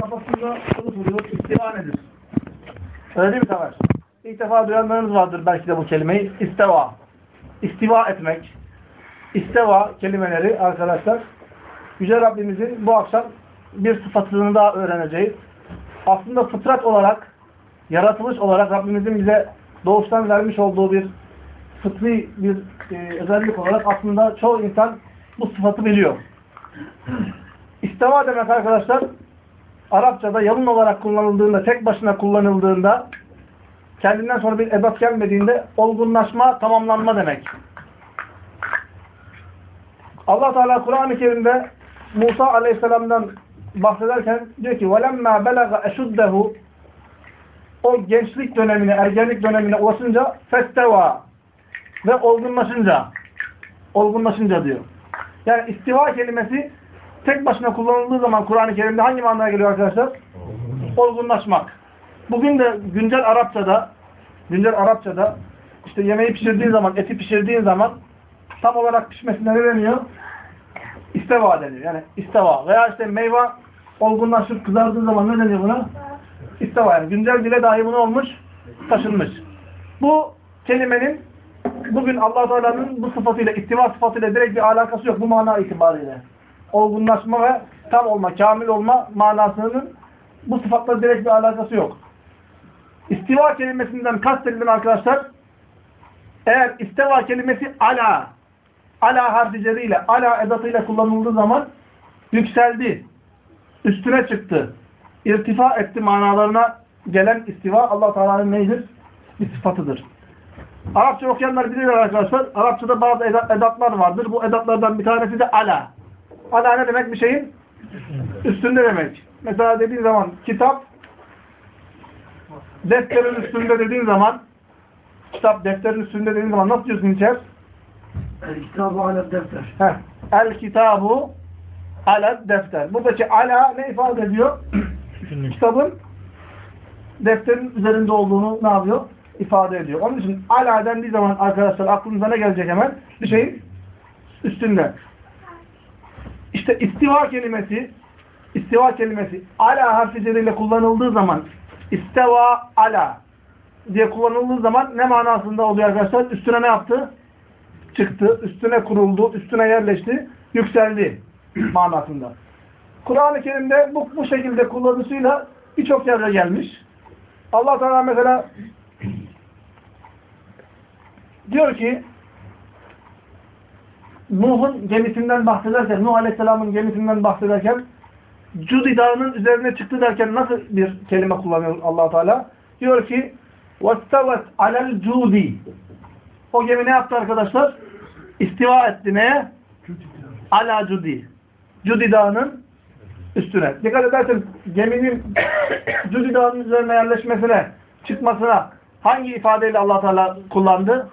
kafasında soru soruyor. İstiva nedir? Öyle değil mi Savaş? İlk defa duyanlarınız vardır belki de bu kelimeyi. İstiva. İstiva etmek. İstiva kelimeleri arkadaşlar Yüce Rabbimizin bu akşam bir sıfatını daha öğreneceğiz. Aslında fıtrat olarak, yaratılış olarak Rabbimizin bize doğuştan vermiş olduğu bir fıtri bir e, özellik olarak aslında çoğu insan bu sıfatı biliyor. İsteva demek arkadaşlar Arapçada yalın olarak kullanıldığında, tek başına kullanıldığında kendinden sonra bir edat gelmediğinde olgunlaşma, tamamlanma demek. Allah Teala Kur'an-ı Kerim'de Musa Aleyhisselam'dan bahsederken diyor ki وَلَمَّا بَلَغَ اَشُدَّهُ O gençlik dönemine, ergenlik dönemine ulaşınca فَاسْتَوَى ve olgunlaşınca olgunlaşınca diyor. Yani istiva kelimesi tek başına kullanıldığı zaman Kur'an-ı Kerim'de hangi manaya geliyor arkadaşlar? Olgunlaşmak. Bugün de güncel Arapçada güncel Arapçada işte yemeği pişirdiğin zaman, eti pişirdiğin zaman tam olarak pişmesine ne deniyor? İsteva deniyor. Yani isteva. Veya işte meyve olgunlaşıp kızardığı zaman ne deniyor buna? İsteva. Yani güncel dile dahi bunu olmuş, taşınmış. Bu kelimenin bugün allah Teala'nın bu sıfatıyla, istiva sıfatıyla direkt bir alakası yok bu mana itibariyle. Olgunlaşma ve tam olma, kamil olma manasının bu sıfatla direkt bir alakası yok. İstiva kelimesinden kastedilen arkadaşlar eğer istiva kelimesi ala ala harficeriyle, ala edatıyla kullanıldığı zaman yükseldi, üstüne çıktı, irtifa etti manalarına gelen istiva allah Teala'nın neydir? Bir sıfatıdır. Arapça okuyanlar bilirler arkadaşlar. Arapçada bazı edatlar vardır. Bu edatlardan bir tanesi de ala. Ala ne demek? Bir şeyin üstünde demek. Mesela dediğin zaman kitap defterin üstünde dediğin zaman kitap defterin üstünde dediğin zaman nasıl diyorsun içer? El kitabı ala defter. Heh. El kitabu ala defter. Buradaki ala ne ifade ediyor? Kitabın defterin üzerinde olduğunu ne yapıyor? ifade ediyor. Onun için ala dendiği zaman arkadaşlar aklınıza ne gelecek hemen? Bir şeyin üstünde. İşte istiva kelimesi istiva kelimesi ala harfi kullanıldığı zaman isteva ala diye kullanıldığı zaman ne manasında oluyor arkadaşlar? Üstüne ne yaptı? Çıktı, üstüne kuruldu, üstüne yerleşti, yükseldi manasında. Kur'an-ı Kerim'de bu, bu şekilde kullanısıyla birçok yerde gelmiş. Allah Teala mesela diyor ki Nuh'un gemisinden bahsederken, Nuh Aleyhisselam'ın gemisinden bahsederken Cudi dağının üzerine çıktı derken nasıl bir kelime kullanıyor allah Teala? Diyor ki وَاسْتَوَتْ عَلَى الْجُودِ O gemi ne yaptı arkadaşlar? İstiva etti neye? Ala Cudi. Cudi dağının üstüne. Dikkat ederseniz geminin Cudi dağının üzerine yerleşmesine, çıkmasına hangi ifadeyle allah Teala kullandı?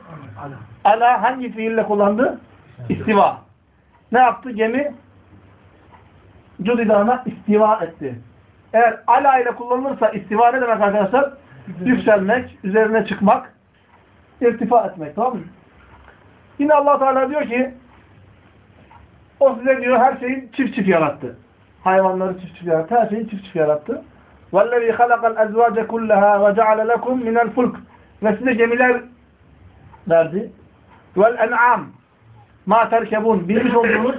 Ala hangi fiille kullandı? İstiva. Ne yaptı? Gemi Cudi Dağı'na istiva etti. Eğer ala ile kullanılırsa istiva ne demek arkadaşlar? Yükselmek, üzerine çıkmak, irtifa etmek. Tamam mı? Yine allah Teala diyor ki o size diyor her şeyin çift çift yarattı. Hayvanları çift çift yarattı. Her şeyi çift çift yarattı. وَالَّذ۪ي خَلَقَ الْاَزْوَاجَ كُلَّهَا وَجَعَلَ لَكُمْ مِنَ الْفُلْكِ Ve size gemiler verdi. وَالْاَنْعَامِ ma terkebun bilmiş olduğunuz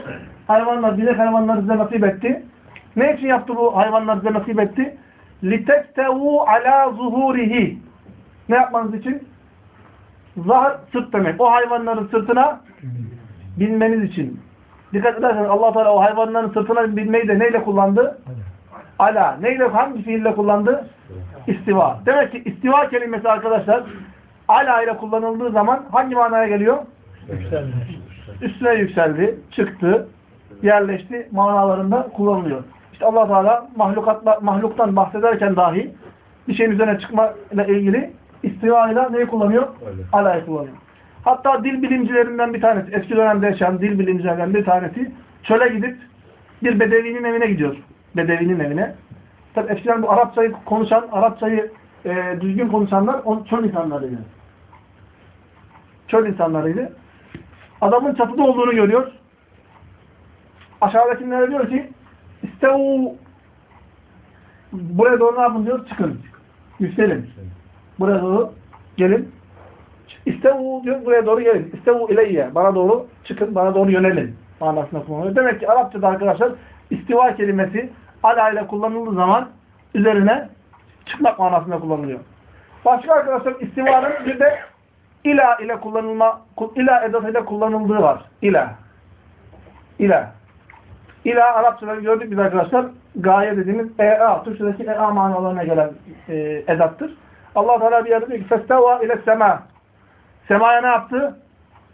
hayvanlar, binek hayvanları size nasip etti. Ne için yaptı bu hayvanlar size nasip etti? لِتَكْتَوُوا عَلَى zuhurihi. Ne yapmanız için? Zahar, sırt demek. O hayvanların sırtına binmeniz için. Dikkat ederseniz allah Teala o hayvanların sırtına binmeyi de neyle kullandı? Ala. Neyle, hangi fiille kullandı? İstiva. Demek ki istiva kelimesi arkadaşlar ala ile kullanıldığı zaman hangi manaya geliyor? Yükselmiş. Üstüne yükseldi, çıktı, yerleşti manalarında kullanılıyor. İşte allah Teala mahlukatla, mahluktan bahsederken dahi bir şeyin üzerine çıkma ile ilgili istiva ile neyi kullanıyor? Ala'yı kullanıyor. Hatta dil bilimcilerinden bir tanesi, eski dönemde yaşayan dil bilimcilerinden bir tanesi çöle gidip bir bedevinin evine gidiyor. Bedevinin evine. Tabi eskiden bu Arapçayı konuşan, Arapçayı e, düzgün konuşanlar on, çöl insanlarıydı. Çöl insanlarıydı. Adamın çatıda olduğunu görüyor. Aşağıdakilere diyor ki istevu Buraya doğru ne yapın diyor? Çıkın. Yükselin. Buraya doğru gelin. İstevu diyor buraya doğru gelin. İstevu ileyye. Bana doğru çıkın. Bana doğru yönelin. Manasında kullanılıyor. Demek ki Arapçada arkadaşlar istiva kelimesi ala ile kullanıldığı zaman üzerine çıkmak manasında kullanılıyor. Başka arkadaşlar istivanın bir de ila ile kullanılma ila edatıyla kullanıldığı var. İla. İla. İla Arapçada gördük biz arkadaşlar gaye dediğimiz ea, Türkçedeki ea manalarına gelen e, edattır. Allah Teala bir yerde diyor ki festeva ile sema. Semaya ne yaptı?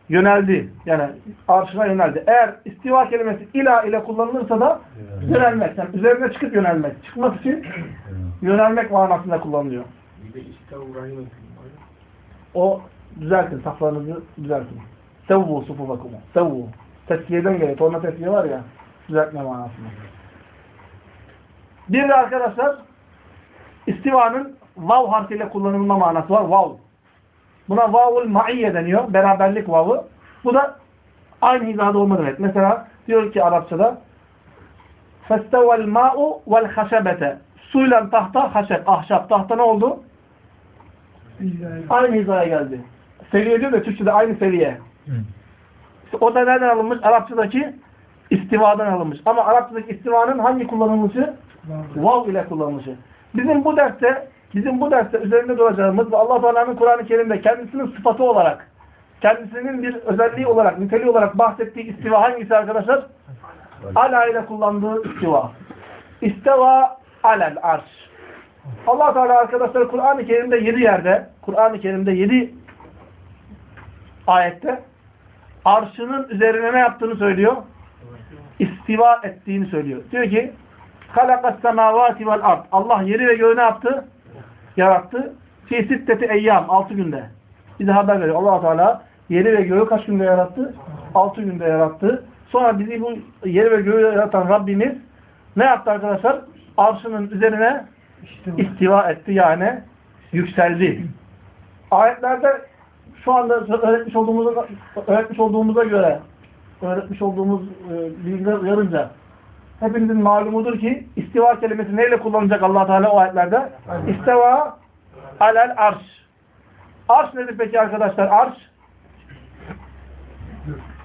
Yöneldi. Yani arşına yöneldi. Eğer istiva kelimesi ila ile kullanılırsa da yönelmek. Yani üzerine çıkıp yönelmek. Çıkmak için yönelmek manasında kullanılıyor. Bir de işte uğrayın. O düzeltin. Saflarınızı düzeltin. Sevvu sufufakumu. Sevvu. Tesviyeden geliyor. Torna tesviye var ya. Düzeltme manasında. Bir de arkadaşlar istivanın vav harfiyle kullanılma manası var. Vav. Buna vavul ma'iyye deniyor. Beraberlik vavı. Bu da aynı hizada olma demek. Mesela diyor ki Arapçada فَاسْتَوَى الْمَاءُ وَالْخَشَبَةَ Suyla tahta, haşep, ahşap. Tahta ne oldu? Aynı hizaya geldi. Seviye diyor da Türkçe'de aynı seviye. İşte o da nereden alınmış? Arapçadaki istivadan alınmış. Ama Arapçadaki istivanın hangi kullanılmışı? Vav ile kullanılışı. Bizim bu derste bizim bu derste üzerinde duracağımız ve Allah Teala'nın Kur'an-ı Kerim'de kendisinin sıfatı olarak kendisinin bir özelliği olarak, niteliği olarak bahsettiği istiva hangisi arkadaşlar? Ala ile kullandığı istiva. İsteva alel arş. Allah Teala arkadaşlar Kur'an-ı Kerim'de 7 yerde, Kur'an-ı Kerim'de 7 ayette arşının üzerine ne yaptığını söylüyor? İstiva ettiğini söylüyor. Diyor ki semavati vel ard. Allah yeri ve göğü ne yaptı? Yarattı. Fi sitteti eyyam. 6 günde. Bize haber veriyor. allah Teala yeri ve göğü kaç günde yarattı? 6 günde yarattı. Sonra bizi bu yeri ve göğü yaratan Rabbimiz ne yaptı arkadaşlar? Arşının üzerine istiva etti yani yükseldi. Ayetlerde şu anda öğretmiş olduğumuza, öğretmiş olduğumuza göre öğretmiş olduğumuz e, bilgiler uyarınca hepinizin malumudur ki istiva kelimesi neyle kullanacak allah Teala o ayetlerde? İstiva alel arş. Arş nedir peki arkadaşlar? Arş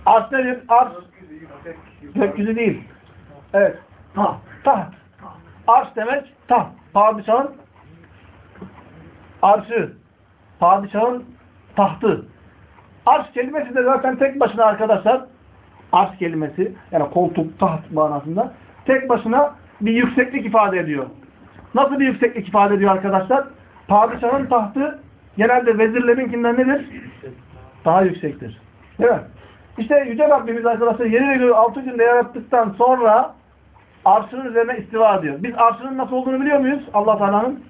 Arş nedir? Arş gökyüzü değil. Evet. Taht. Taht. Arş demek taht. Padişahın arşı. Padişahın tahtı. Arş kelimesi de zaten tek başına arkadaşlar arş kelimesi yani koltuk, taht manasında tek başına bir yükseklik ifade ediyor. Nasıl bir yükseklik ifade ediyor arkadaşlar? Padişahın tahtı genelde vezirlerinkinden nedir? Daha yüksektir. Değil mi? İşte Yüce Rabbimiz arkadaşlar yeri ve göğü altı günde yarattıktan sonra arşının üzerine istiva ediyor. Biz arşının nasıl olduğunu biliyor muyuz? Allah Teala'nın?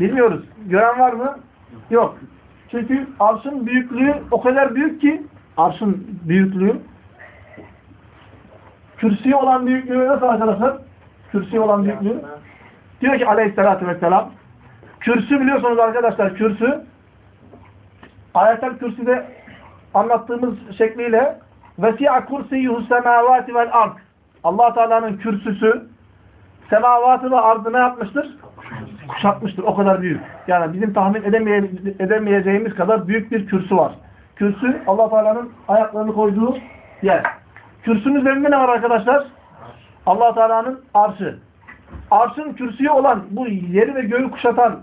Bilmiyoruz. Gören var mı? Yok. Çünkü arşın büyüklüğü o kadar büyük ki arşın büyüklüğü kürsüye olan büyüklüğü nasıl arkadaşlar? Kürsüye olan büyüklüğü. Diyor ki aleyhissalatü vesselam kürsü biliyorsunuz arkadaşlar kürsü ayetel kürsüde anlattığımız şekliyle vesi'a kursiyyuhu semavati vel ard allah Teala'nın kürsüsü semavatı ve ardı ne yapmıştır? Kuşatmıştır. O kadar büyük. Yani bizim tahmin edemeye, edemeyeceğimiz kadar büyük bir kürsü var. Kürsü allah Teala'nın ayaklarını koyduğu yer. Kürsünün üzerinde ne var arkadaşlar? allah Teala'nın arşı. Arşın kürsüye olan, bu yeri ve göğü kuşatan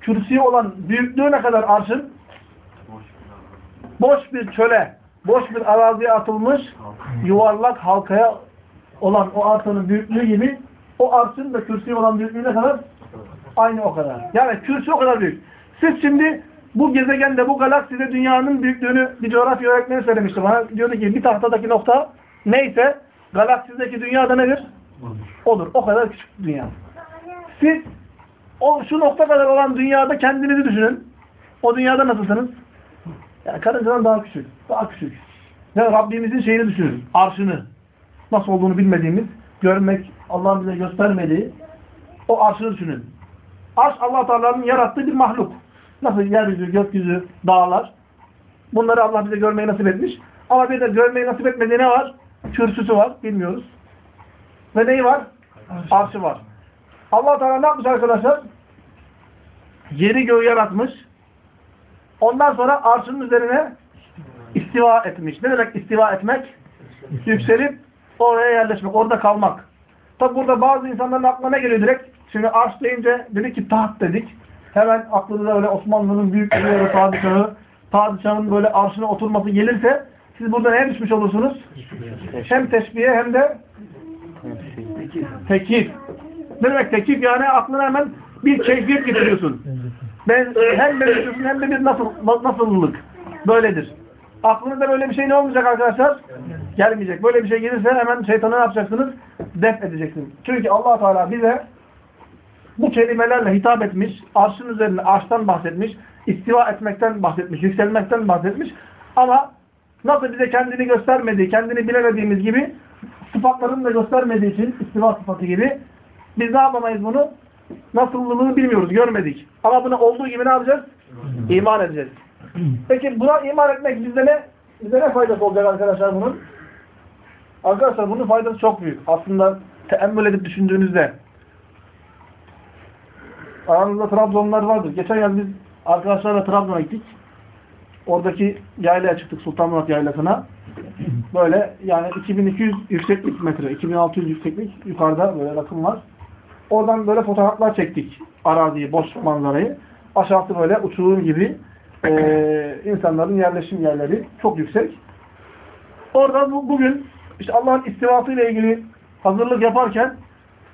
kürsüye olan büyüklüğü ne kadar arşın? Boş bir çöle, boş bir araziye atılmış yuvarlak halkaya olan o arsanın büyüklüğü gibi o arşın da kürsüye olan büyüklüğü ne kadar? Aynı o kadar. Yani kürsü o kadar büyük. Siz şimdi bu gezegende, bu galakside dünyanın büyüklüğünü bir coğrafya öğretmeni söylemişti bana. Diyordu ki bir tahtadaki nokta neyse galaksideki dünya da nedir? Odur. O kadar küçük dünya. Siz o şu nokta kadar olan dünyada kendinizi düşünün. O dünyada nasılsınız? Yani karıncadan daha küçük. Daha küçük. Yani Rabbimizin şeyini düşünün. Arşını. Nasıl olduğunu bilmediğimiz, görmek, Allah'ın bize göstermediği o arşını düşünün. Arş allah Teala'nın yarattığı bir mahluk. Nasıl yeryüzü, gökyüzü, dağlar. Bunları Allah bize görmeyi nasip etmiş. Ama bir de görmeyi nasip etmediği ne var? Kürsüsü var. Bilmiyoruz. Ve neyi var? Arşı var. allah Teala ne yapmış arkadaşlar? Yeri göğü yaratmış. Ondan sonra arşının üzerine istiva etmiş. Ne demek istiva etmek? Yükselip oraya yerleşmek, orada kalmak. Tabi burada bazı insanların aklına ne geliyor direkt? Şimdi arş deyince dedik ki taht dedik. Hemen aklınıza öyle Osmanlı'nın büyük bir yeri padişahı, padişahın böyle arşına oturması gelirse siz burada neye düşmüş olursunuz? Hem teşbihe hem de tekif. Ne demek tekif? Yani aklına hemen bir keyfiyet getiriyorsun. Ben, hem benzetiyorsun hem de bir nasıl, nasıllılık. Böyledir. Aklınızda böyle bir şey ne olmayacak arkadaşlar? Gelmeyecek. Böyle bir şey gelirse hemen şeytanı ne yapacaksınız? Def edeceksiniz. Çünkü allah Teala bize bu kelimelerle hitap etmiş, arşın üzerinde arştan bahsetmiş, istiva etmekten bahsetmiş, yükselmekten bahsetmiş. Ama nasıl bize kendini göstermediği, kendini bilemediğimiz gibi sıfatlarını da göstermediği için istiva sıfatı gibi biz ne yapamayız bunu? Nasıllığını bilmiyoruz, görmedik. Ama bunu olduğu gibi ne yapacağız? İman edeceğiz. Peki buna iman etmek bizde ne? Bize ne faydası olacak arkadaşlar bunun? Arkadaşlar bunun faydası çok büyük. Aslında teemmül edip düşündüğünüzde aranızda Trabzonlar vardır. Geçen yıl biz arkadaşlarla Trabzon'a gittik. Oradaki yaylaya çıktık Sultanmurat yaylasına. Böyle yani 2200 yükseklik metre, 2600 yükseklik yukarıda böyle rakım var. Oradan böyle fotoğraflar çektik. Araziyi, boş manzarayı. Aşağısı böyle uçurum gibi e, insanların yerleşim yerleri çok yüksek. Orada bu, bugün işte Allah'ın istivası ile ilgili hazırlık yaparken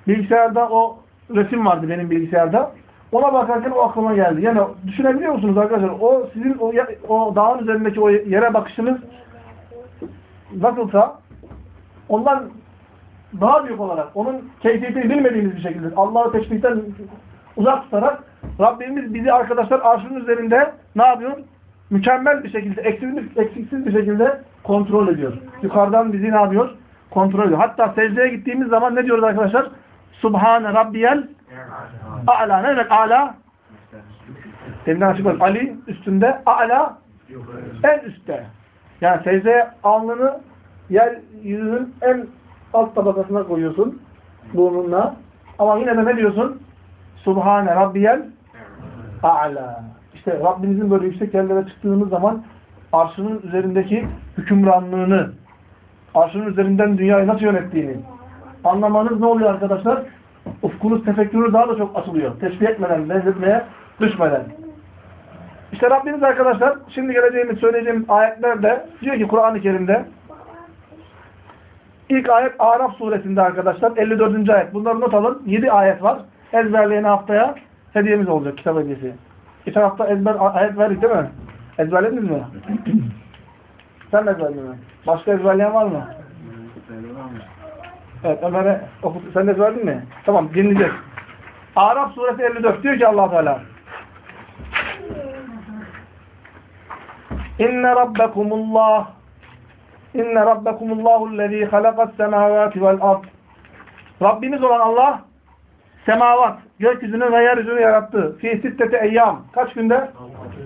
bilgisayarda o resim vardı benim bilgisayarda. Ona bakarken o aklıma geldi. Yani düşünebiliyor musunuz arkadaşlar? O sizin o, o dağın üzerindeki o yere bakışınız nasılsa ondan daha büyük olarak onun keyfiyetini bilmediğimiz bir şekilde Allah'ı teşbihten uzak tutarak Rabbimiz bizi arkadaşlar arşının üzerinde ne yapıyor? Mükemmel bir şekilde, eksiksiz, eksiksiz bir şekilde kontrol ediyor. Yukarıdan bizi ne yapıyor? Kontrol ediyor. Hatta secdeye gittiğimiz zaman ne diyoruz arkadaşlar? Subhane Rabbiyel A'la. Ne demek A'la? Deminden açıkladım. Ali üstünde, A'la en üstte. Yani secdeye alnını yeryüzünün en alt tabakasına koyuyorsun burnunla. Ama yine de ne diyorsun? Subhane Rabbiyel A'la. İşte Rabbinizin böyle yüksek yerlere çıktığınız zaman arşının üzerindeki hükümranlığını, arşının üzerinden dünyayı nasıl yönettiğini anlamanız ne oluyor arkadaşlar? Ufkunuz, tefekkürünüz daha da çok açılıyor. Teşbih etmeden, benzetmeye düşmeden. İşte Rabbimiz arkadaşlar, şimdi geleceğimiz, söyleyeceğimiz ayetlerde diyor ki Kur'an-ı Kerim'de ilk ayet Araf suresinde arkadaşlar 54. ayet. Bunları not alın. 7 ayet var. Ezberleyene haftaya hediyemiz olacak. Kitap hediyesi. Geçen hafta ezber ayet verdik değil mi? Ezberlediniz mi? Sen ezberledin mi? Başka ezberleyen var mı? Evet Ömer'e okut. Sen de ezberledin mi? Tamam dinleyeceğiz. Araf suresi 54 diyor ki allah Teala İnne rabbekumullah İnne rabbekumullahüllezî halakas semâvâti vel ard Rabbimiz olan Allah semavat, gökyüzünü ve yeryüzünü yarattı. Fi sittete eyyam. Kaç günde?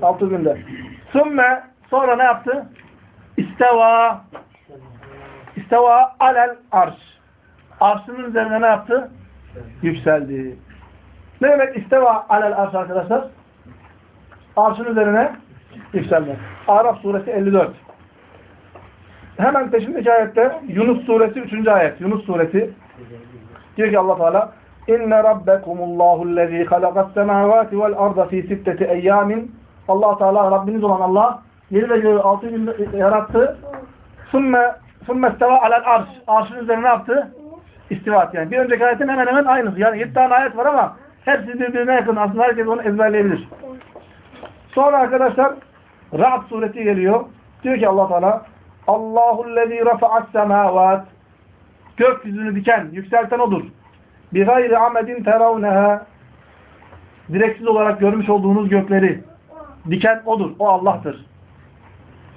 Altı günde. Sümme sonra ne yaptı? İsteva İsteva alel arş. Arşının üzerine ne yaptı? Yükseldi. Ne demek isteva alel arş arkadaşlar? Arşın üzerine yükselmek. Araf suresi 54. Hemen peşindeki ayette Yunus suresi 3. ayet. Yunus suresi diyor ki Allah Teala İnne rabbekumullahu'llezî halakas semâvâti vel arda fî sitteti eyyâmin Allah Teala Rabbiniz olan Allah yeri ve göğü altı günde yarattı. Sümme sümme isteva alel arş. Arşın üzerine ne yaptı? İstivat yani. Bir önceki ayetin hemen hemen aynısı. Yani 7 tane ayet var ama hepsi birbirine yakın. Aslında herkes onu ezberleyebilir. Sonra arkadaşlar Ra'd suresi geliyor. Diyor ki Allah Teala Allahu'llezî rafa'as semâvât Gökyüzünü diken, yükselten odur. Bir gayri amedin teravneha direksiz olarak görmüş olduğunuz gökleri diken odur. O Allah'tır.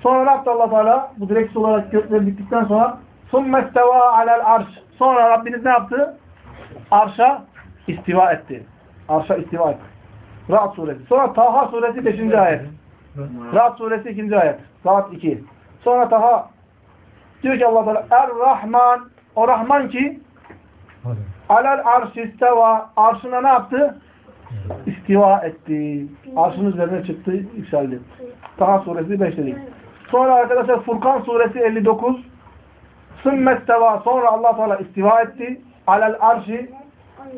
Sonra ne yaptı allah Teala? Bu direksiz olarak gökleri diktikten sonra ثُمَّ اسْتَوَى alel arş. Sonra Rabbiniz ne yaptı? Arşa istiva etti. Arşa istiva etti. Ra'd suresi. Sonra Taha suresi 5. ayet. Ra'd suresi 2. ayet. Ra'd 2. Sonra Taha diyor ki allah Teala Er-Rahman o Rahman ki Alel arş isteva. Arşına ne yaptı? İstiva etti. Arşın üzerine çıktı, yükseldi. Taha suresi 5 dedik. Sonra arkadaşlar Furkan suresi 59. Sümmesteva. Sonra allah Teala istiva etti. Alel arşi.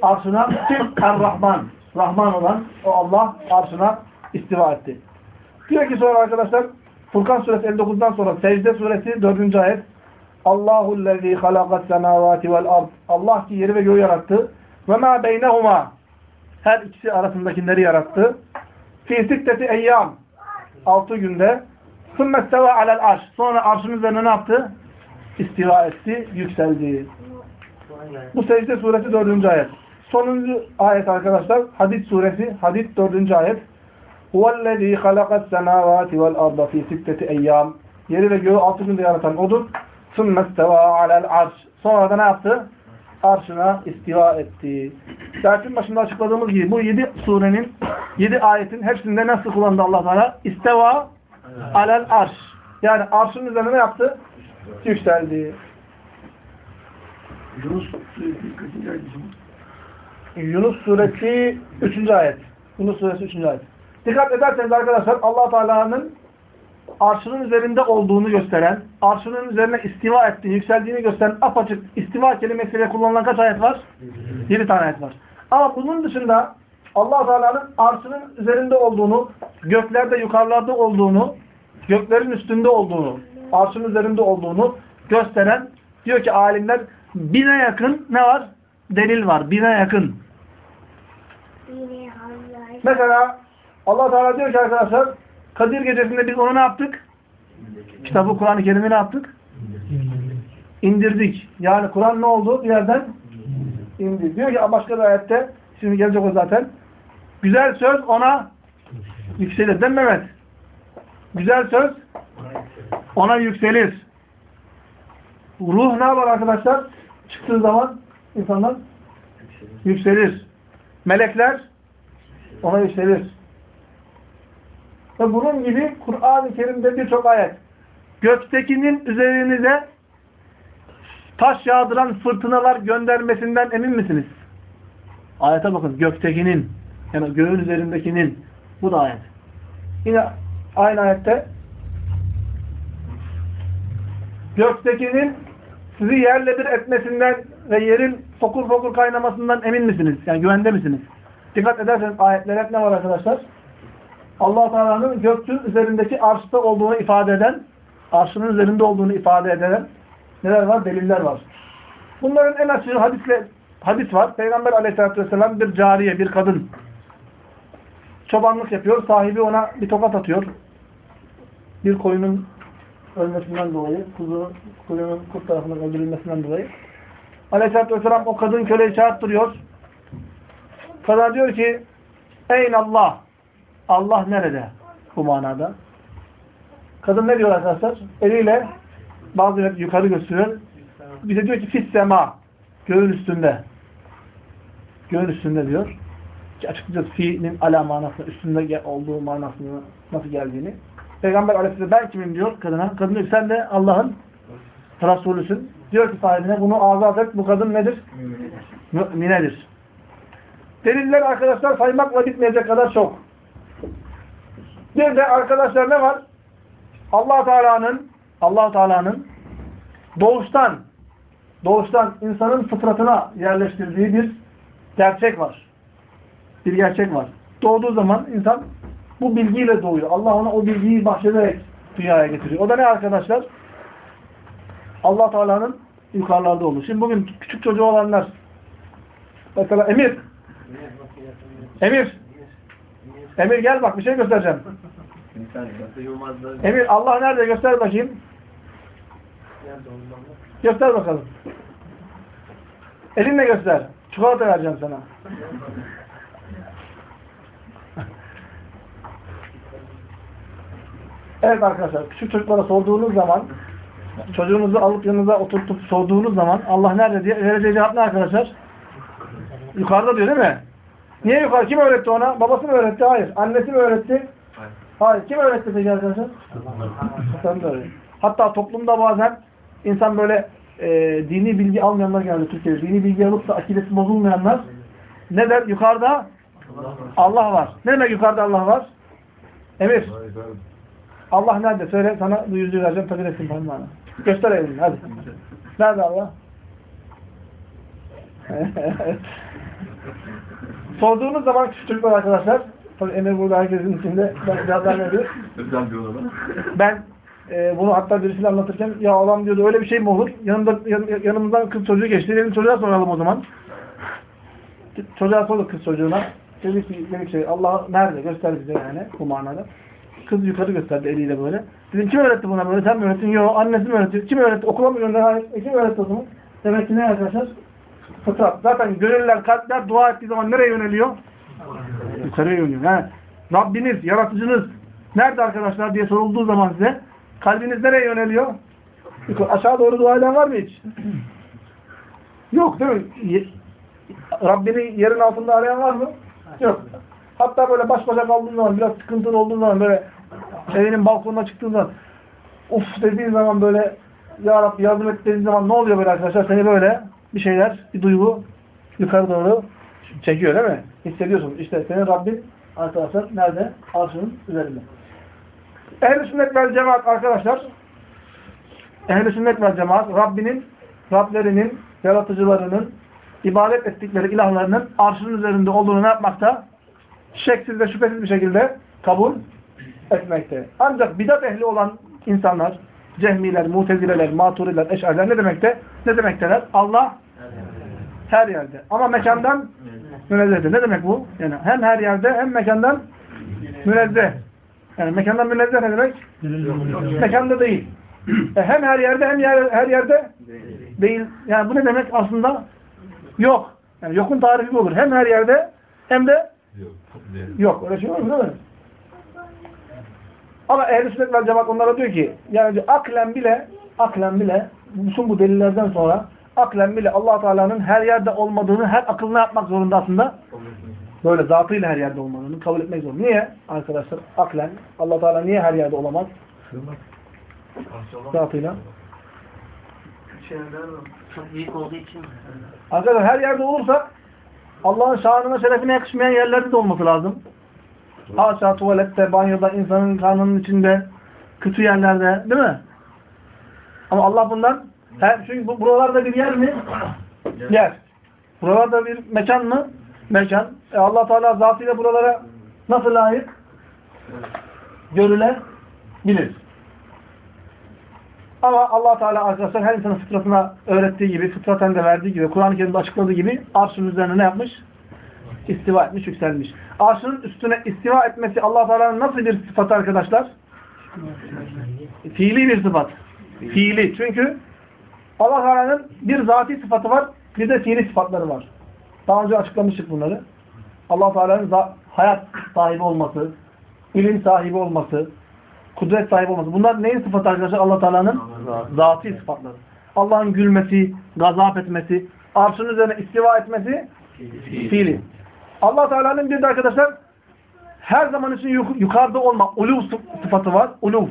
Arşına Er-Rahman. Rahman olan o Allah arşına istiva etti. Diyor ki sonra arkadaşlar Furkan suresi 59'dan sonra secde suresi 4. ayet Allahu lezî halakas semâvâti vel ard Allah ki yeri ve göğü yarattı. Ve mâ beynehumâ her ikisi arasındakileri yarattı. Fî sitteti eyyâm 6 günde sümmesteva alel arş sonra arşın üzerine ne yaptı? İstiva etti, yükseldi. Bu secde suresi 4. ayet. Sonuncu ayet arkadaşlar Hadid suresi Hadid 4. ayet Huvellezî halakas semâvâti vel arda fî sitteti eyyâm Yeri ve göğü 6 günde yaratan odur. Sümmesteva alel arş. Sonra da ne yaptı? Arşına istiva etti. Dersin başında açıkladığımız gibi bu 7 surenin 7 ayetin hepsinde nasıl kullandı Allah Teala? İsteva alel arş. Yani arşın üzerine ne yaptı? Yükseldi. Yunus suresi kaçıncı ayet? Yunus suresi 3. ayet. Yunus suresi 3. ayet. Dikkat ederseniz arkadaşlar allah Teala'nın arşının üzerinde olduğunu gösteren, arşının üzerine istiva ettiğini, yükseldiğini gösteren apaçık istiva kelimesiyle kullanılan kaç ayet var? 7 tane ayet var. Ama bunun dışında allah Teala'nın arşının üzerinde olduğunu, göklerde yukarılarda olduğunu, göklerin üstünde olduğunu, arşın üzerinde olduğunu gösteren diyor ki alimler bine yakın ne var? Delil var. Bine yakın. Mesela allah Teala diyor ki arkadaşlar Kadir gecesinde biz onu ne yaptık? Kitabı Kur'an-ı Kerim'i ne yaptık? İndirdik. Yani Kur'an ne oldu? Bir yerden indi. Diyor ki başka bir ayette şimdi gelecek o zaten. Güzel söz ona yükselir. Değil mi Mehmet? Güzel söz ona yükselir. Ruh ne yapar arkadaşlar? Çıktığı zaman insanlar yükselir. Melekler ona yükselir. Ve bunun gibi Kur'an-ı Kerim'de birçok ayet. Göktekinin üzerinize taş yağdıran fırtınalar göndermesinden emin misiniz? Ayete bakın. Göktekinin yani göğün üzerindekinin bu da ayet. Yine aynı ayette göktekinin sizi yerle bir etmesinden ve yerin fokur fokur kaynamasından emin misiniz? Yani güvende misiniz? Dikkat ederseniz ayetlere ne var arkadaşlar? allah Teala'nın göktün üzerindeki arşta olduğunu ifade eden, arşının üzerinde olduğunu ifade eden neler var? Deliller var. Bunların en açığı hadisle, hadis var. Peygamber aleyhissalatü vesselam bir cariye, bir kadın çobanlık yapıyor. Sahibi ona bir tokat atıyor. Bir koyunun ölmesinden dolayı, kuzu, koyunun kurt tarafından öldürülmesinden dolayı. Aleyhisselatü Vesselam o kadın köleyi çağırttırıyor. Kadın diyor ki Eyn Allah. Allah nerede? Bu manada. Kadın ne diyor arkadaşlar? Eliyle bazı yukarı gösteriyor. Bize diyor ki fis sema. Göğün üstünde. Göğün üstünde diyor. Açıklayacağız fi'nin ala manasında üstünde olduğu manasını nasıl geldiğini. Peygamber aleyhisselam ben kimim diyor kadına. Kadın diyor sen de Allah'ın Resulüsün. Diyor ki sahibine bunu azat et. Bu kadın nedir? Müminedir. Deliller arkadaşlar saymakla bitmeyecek kadar çok. Bir de arkadaşlar ne var? Allah Teala'nın Allah Teala'nın doğuştan doğuştan insanın fıtratına yerleştirdiği bir gerçek var. Bir gerçek var. Doğduğu zaman insan bu bilgiyle doğuyor. Allah ona o bilgiyi bahşederek dünyaya getiriyor. O da ne arkadaşlar? Allah Teala'nın yukarılarda olur. Şimdi bugün küçük çocuğu olanlar mesela Emir Emir Emir gel bak bir şey göstereceğim. Emir Allah nerede göster bakayım. Göster bakalım. Elinle göster. Çikolata vereceğim sana. Evet arkadaşlar küçük çocuklara sorduğunuz zaman çocuğunuzu alıp yanınıza oturtup sorduğunuz zaman Allah nerede diye vereceği cevap ne arkadaşlar? Yukarıda diyor değil mi? Niye yukarı? Kim öğretti ona? Babası mı öğretti? Hayır. Annesi mi öğretti? Hayır. Kim öğretti peki arkadaşlar? Sen de öğretti. Hatta toplumda bazen insan böyle e, dini bilgi almayanlar geldi Türkiye'de. Dini bilgi alıp da akidesi bozulmayanlar ne der? Yukarıda Allah var. Ne demek yukarıda Allah var? Emir. Allah nerede? Söyle sana yüzüğü vereceğim. Takdir etsin bana. bana. Göster elini hadi. Nerede Allah? Sorduğunuz zaman küçük çocuklar arkadaşlar tabii Emir burada herkesin içinde cevaplar veriyor. Ben e, bunu hatta birisine anlatırken ya adam diyordu öyle bir şey mi olur? Yanımda, yan, yanımızdan kız çocuğu geçti. Dedim çocuğa soralım o zaman. Çocuğa sorduk kız çocuğuna. Dedi ki, dedi ki şey, Allah nerede? Göster bize yani bu manada. Kız yukarı gösterdi eliyle böyle. Dedim kim öğretti buna böyle? Sen mi öğrettin? Yok annesi mi öğretti? Kim öğretti? Okula mı gönderdi? Hayır. E, kim öğretti o zaman? Demek ki ne arkadaşlar? Fıtrat. Zaten gönüller, kalpler dua ettiği zaman nereye yöneliyor? Yukarıya yöneliyor. Yani Rabbiniz, yaratıcınız nerede arkadaşlar diye sorulduğu zaman size kalbiniz nereye yöneliyor? Aşağı doğru dua eden var mı hiç? Yok değil mi? Rabbini yerin altında arayan var mı? Yok. Hatta böyle baş başa kaldığın zaman, biraz sıkıntın olduğu zaman böyle evinin balkonuna çıktığın zaman uf dediğin zaman böyle Ya Rabbi yardım et dediğin zaman ne oluyor böyle arkadaşlar? Seni böyle bir şeyler, bir duygu yukarı doğru çekiyor değil mi? Hissediyorsun. İşte senin Rabbin arkadaşlar nerede? Arşının üzerinde. Ehl-i sünnet vel cemaat arkadaşlar Ehl-i sünnet vel cemaat Rabbinin, Rablerinin, yaratıcılarının ibadet ettikleri ilahlarının arşının üzerinde olduğunu ne yapmakta? Şeksiz ve şüphesiz bir şekilde kabul etmekte. Ancak bidat ehli olan insanlar, cehmiler, mutezileler, maturiler, eşariler ne demekte? Ne demekteler? Allah her yerde. Ama mekandan münezzehtir. Ne demek bu? Yani hem her yerde hem mekandan münezzeh. Yani mekandan münezzeh ne demek? Mekanda değil. E hem her yerde hem yer, her yerde değil. Yani bu ne demek aslında? Yok. Yani yokun tarifi olur. Hem her yerde hem de yok. Öyle şey değil mi? Ama ehl-i sünnet vel cemaat onlara diyor ki yani diyor, aklen bile aklen bile bütün bu delillerden sonra aklen bile allah Teala'nın her yerde olmadığını her akılına yapmak zorunda aslında. Böyle zatıyla her yerde olmadığını kabul etmek zorunda. Niye arkadaşlar? Aklen. allah Teala niye her yerde olamaz? Zatıyla. Çok büyük olduğu için mi? Arkadaşlar her yerde olursa Allah'ın şanına şerefine yakışmayan yerlerde de olması lazım. Haşa tuvalette, banyoda, insanın karnının içinde, kötü yerlerde değil mi? Ama Allah bundan her, çünkü bu, buralarda bir yer mi? Yer. Buralarda bir mekan mı? Mekan. E Allah Teala zatıyla buralara nasıl layık? Görülebilir. Ama allah Teala arkadaşlar her insanın fıtratına öğrettiği gibi, fıtraten de verdiği gibi, Kur'an-ı Kerim'de açıkladığı gibi arşın üzerine ne yapmış? İstiva etmiş, yükselmiş. Arşın üstüne istiva etmesi allah Teala'nın nasıl bir sıfatı arkadaşlar? Fiili bir sıfat. Fiili. Çünkü allah Teala'nın bir zati sıfatı var, bir de fiili sıfatları var. Daha önce açıklamıştık bunları. allah Teala'nın hayat sahibi olması, ilim sahibi olması, kudret sahibi olması. Bunlar neyin sıfatı arkadaşlar? allah Teala'nın zati sıfatları. Allah'ın gülmesi, gazap etmesi, arşın üzerine istiva etmesi fiili. Allah Teala'nın bir de arkadaşlar her zaman için yuk yukarıda olma, uluv sıfatı var. Uluv.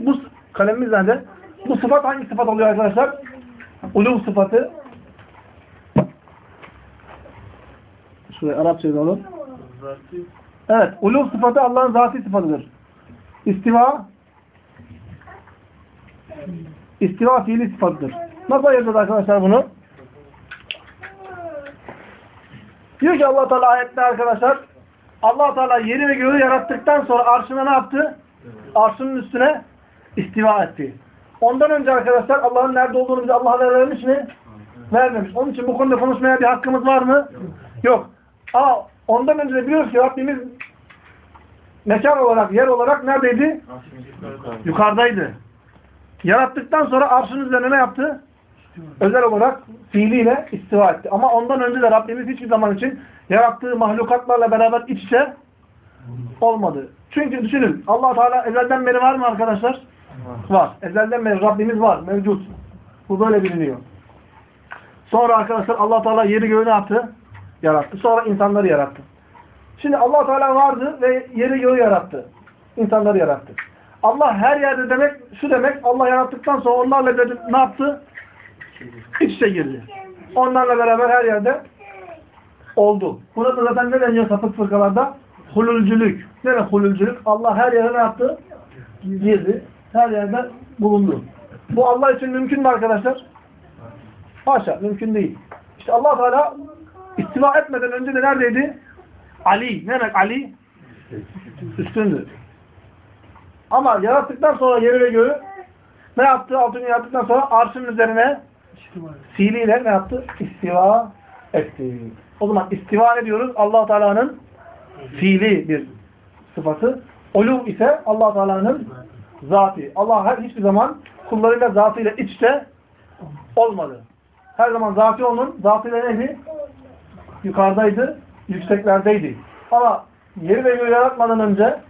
Bu kalemimiz nerede? Bu sıfat hangi sıfat oluyor arkadaşlar? Uluv sıfatı. Şuraya Arapça yazalım. Evet. Uluv sıfatı Allah'ın zati sıfatıdır. İstiva İstiva fiili sıfatıdır. Nasıl ayıracağız arkadaşlar bunu? Diyor ki allah Teala ayette arkadaşlar allah Teala yeri ve göğü yarattıktan sonra arşına ne yaptı? Arşının üstüne istiva etti. Ondan önce arkadaşlar Allah'ın nerede olduğunu bize Allah vermiş mi? Vermemiş. Onun için bu konuda konuşmaya bir hakkımız var mı? Yok. Ama ondan önce de biliyoruz ki Rabbimiz mekan olarak, yer olarak neredeydi? Yukarıdaydı. Yarattıktan sonra arşın üzerine ne yaptı? Özel olarak fiiliyle istiva etti. Ama ondan önce de Rabbimiz hiçbir zaman için yarattığı mahlukatlarla beraber iç içe olmadı. Çünkü düşünün allah Teala ezelden beri var mı arkadaşlar? Var. Ezelden beri Rabbimiz var. Mevcut. Bu böyle biliniyor. Sonra arkadaşlar allah Teala yeri göğü ne yaptı? Yarattı. Sonra insanları yarattı. Şimdi allah Teala vardı ve yeri göğü yarattı. İnsanları yarattı. Allah her yerde demek, şu demek, Allah yarattıktan sonra onlarla ne yaptı? İç girdi. Onlarla beraber her yerde oldu. Buna da zaten ne deniyor sapık fırkalarda? Hululcülük. Ne demek hululcülük? Allah her yere ne yaptı? Girdi. Her yerde bulundu. Bu Allah için mümkün mü arkadaşlar? Haşa, mümkün değil. İşte allah Teala istiva etmeden önce de neredeydi? Ali. Ne demek Ali? Üstündü. Ama yarattıktan sonra yeri ve göğü ne yaptı? Altını yarattıktan sonra arşın üzerine fiiliyle ne yaptı? İstiva etti. O zaman istiva ne diyoruz? allah Teala'nın fiili bir sıfatı. Uluv ise allah Teala'nın zati. Allah her hiçbir zaman kullarıyla zatıyla iç içe olmadı. Her zaman zati onun zatıyla neydi? Yukarıdaydı, yükseklerdeydi. Ama yeri ve göğü yaratmadan önce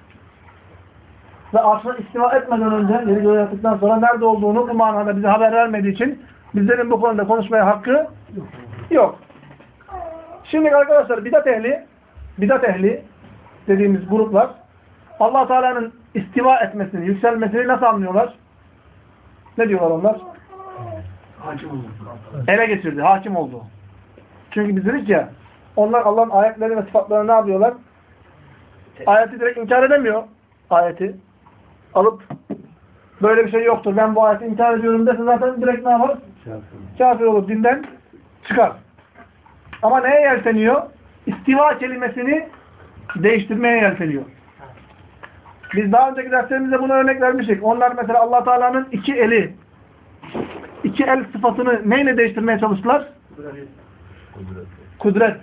ve arşına istiva etmeden önce yeri göğü yarattıktan sonra nerede olduğunu bu manada bize haber vermediği için bizlerin bu konuda konuşmaya hakkı yok. Şimdi arkadaşlar bidat ehli bidat ehli dediğimiz gruplar allah Teala'nın istiva etmesini, yükselmesini nasıl anlıyorlar? Ne diyorlar onlar? Hakim olmak. Ele geçirdi, hakim oldu. Çünkü biz dedik ya, onlar Allah'ın ayetleri ve sıfatlarını ne yapıyorlar? Ayeti direkt inkar edemiyor. Ayeti. Alıp böyle bir şey yoktur. Ben bu ayeti inkar ediyorum dese zaten direkt ne yapar? Kafir olur. Dinden çıkar. Ama neye yelteniyor? İstiva kelimesini değiştirmeye yelteniyor. Biz daha önceki derslerimizde buna örnek vermiştik. Onlar mesela allah Teala'nın iki eli, iki el sıfatını neyle değiştirmeye çalıştılar? Kudret.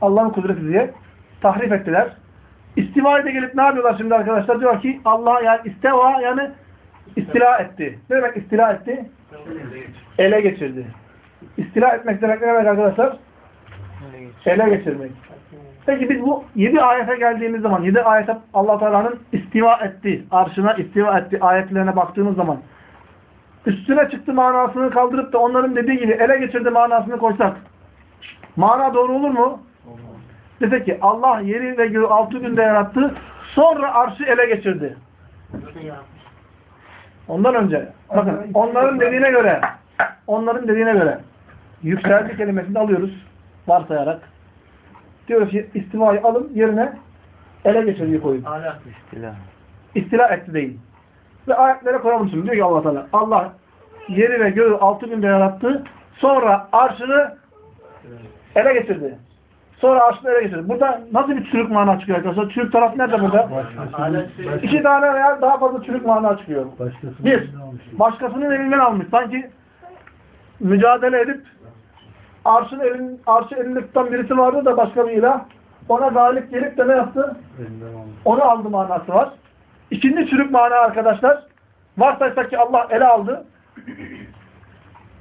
Allah'ın kudreti diye tahrif ettiler. İstiva'ya da gelip ne yapıyorlar şimdi arkadaşlar? Diyor ki Allah yani isteva yani istila etti. Ne demek istila etti? Ele geçirdi. İstila etmek demek ne demek arkadaşlar? Ele geçirmek. Peki biz bu yedi ayete geldiğimiz zaman, yedi ayete allah Teala'nın istiva etti, arşına istiva etti ayetlerine baktığımız zaman üstüne çıktı manasını kaldırıp da onların dediği gibi ele geçirdi manasını koysak mana doğru olur mu? Desek ki Allah yeri ve göğü altı günde yarattı sonra arşı ele geçirdi. Ondan önce bakın onların dediğine göre onların dediğine göre yükseldi kelimesini alıyoruz varsayarak. Diyoruz ki istivayı alın yerine ele geçirdiği koyun. İstila etti değil. Ve ayetlere koyalım şimdi. Diyor ki allah Teala Allah yeri ve göğü altı günde yarattı. Sonra arşını ele geçirdi. Sonra arşını ele geçirdi. Burada nasıl bir çürük mana çıkıyor arkadaşlar? Çürük taraf nerede burada? İki tane veya daha fazla çürük mana çıkıyor. Bir, başkasının elinden almış. Sanki mücadele edip arşın elin, arşı elinde tutan birisi vardı da başka bir ilah. Ona galip gelip de ne yaptı? Onu aldı manası var. İkinci çürük mana arkadaşlar. Varsaysak ki Allah ele aldı.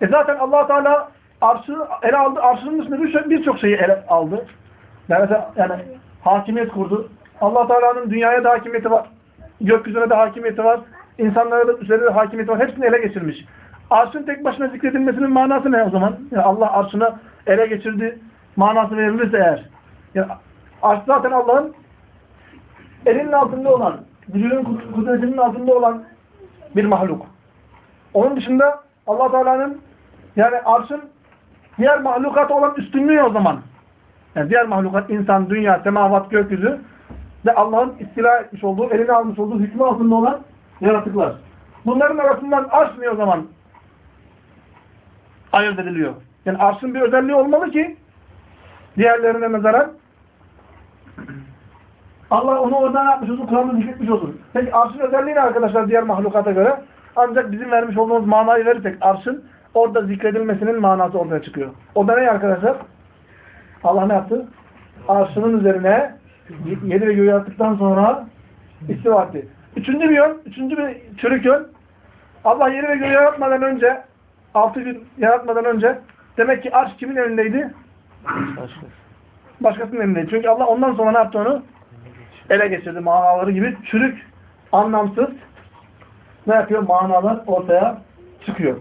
E zaten allah Teala arşını ele aldı. Arşının dışında birçok bir şeyi ele aldı. Yani, yani hakimiyet kurdu. allah Teala'nın dünyaya da hakimiyeti var. Gökyüzüne de hakimiyeti var. İnsanlara da üzerinde de hakimiyeti var. Hepsini ele geçirmiş. Arşın tek başına zikredilmesinin manası ne o zaman? Yani Allah arşını ele geçirdi manası verilirse eğer. Yani arş zaten Allah'ın elinin altında olan, gücünün kudretinin altında olan bir mahluk. Onun dışında allah Teala'nın yani arşın diğer mahlukata olan üstünlüğü o zaman. Yani diğer mahlukat, insan, dünya, semavat, gökyüzü ve Allah'ın istila etmiş olduğu, eline almış olduğu hükmü altında olan yaratıklar. Bunların arasından arş ne o zaman ayırt ediliyor? Yani arşın bir özelliği olmalı ki diğerlerine nazaran Allah onu oradan yapmış olsun, Kur'an'da zikretmiş olsun. Peki arşın özelliği ne arkadaşlar diğer mahlukata göre? Ancak bizim vermiş olduğumuz manayı verirsek arşın orada zikredilmesinin manası ortaya çıkıyor. O da ne arkadaşlar? Allah ne yaptı? Arşının üzerine yedi ve göğü yarattıktan sonra istiva etti. Üçüncü bir yön, üçüncü bir çürük yön. Allah yeri ve göğü yaratmadan önce, altı gün yaratmadan önce demek ki arş kimin elindeydi? Başkasının elindeydi. Çünkü Allah ondan sonra ne yaptı onu? Ele geçirdi manaları gibi çürük, anlamsız ne yapıyor? Manalar ortaya çıkıyor.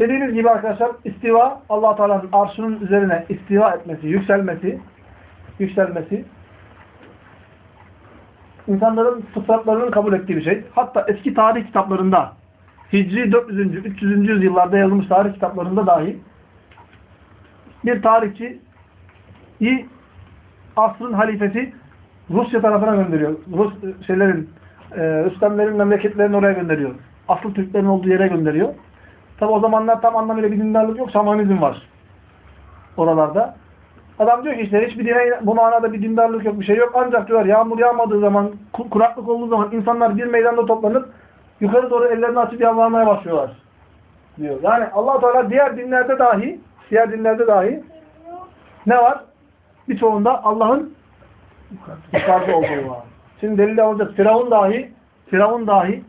Dediğimiz gibi arkadaşlar istiva Allah Teala'nın arşının üzerine istiva etmesi, yükselmesi, yükselmesi insanların fıtratlarının kabul ettiği bir şey. Hatta eski tarih kitaplarında Hicri 400. 300. yüzyıllarda yazılmış tarih kitaplarında dahi bir tarihçi asrın halifesi Rusya tarafına gönderiyor. Rus şeylerin, e, Rüstemlerin memleketlerini oraya gönderiyor. Asıl Türklerin olduğu yere gönderiyor. Tabi o zamanlar tam anlamıyla bir dindarlık yok, şamanizm var oralarda. Adam diyor ki işte hiçbir dine, bu manada bir dindarlık yok, bir şey yok. Ancak diyor yağmur yağmadığı zaman, ku- kuraklık olduğu zaman insanlar bir meydanda toplanıp yukarı doğru ellerini açıp yalvarmaya başlıyorlar. Diyor. Yani allah Teala diğer dinlerde dahi, diğer dinlerde dahi ne var? Birçoğunda Allah'ın yukarıda olduğu var. Şimdi delil alacağız. Firavun dahi, Firavun dahi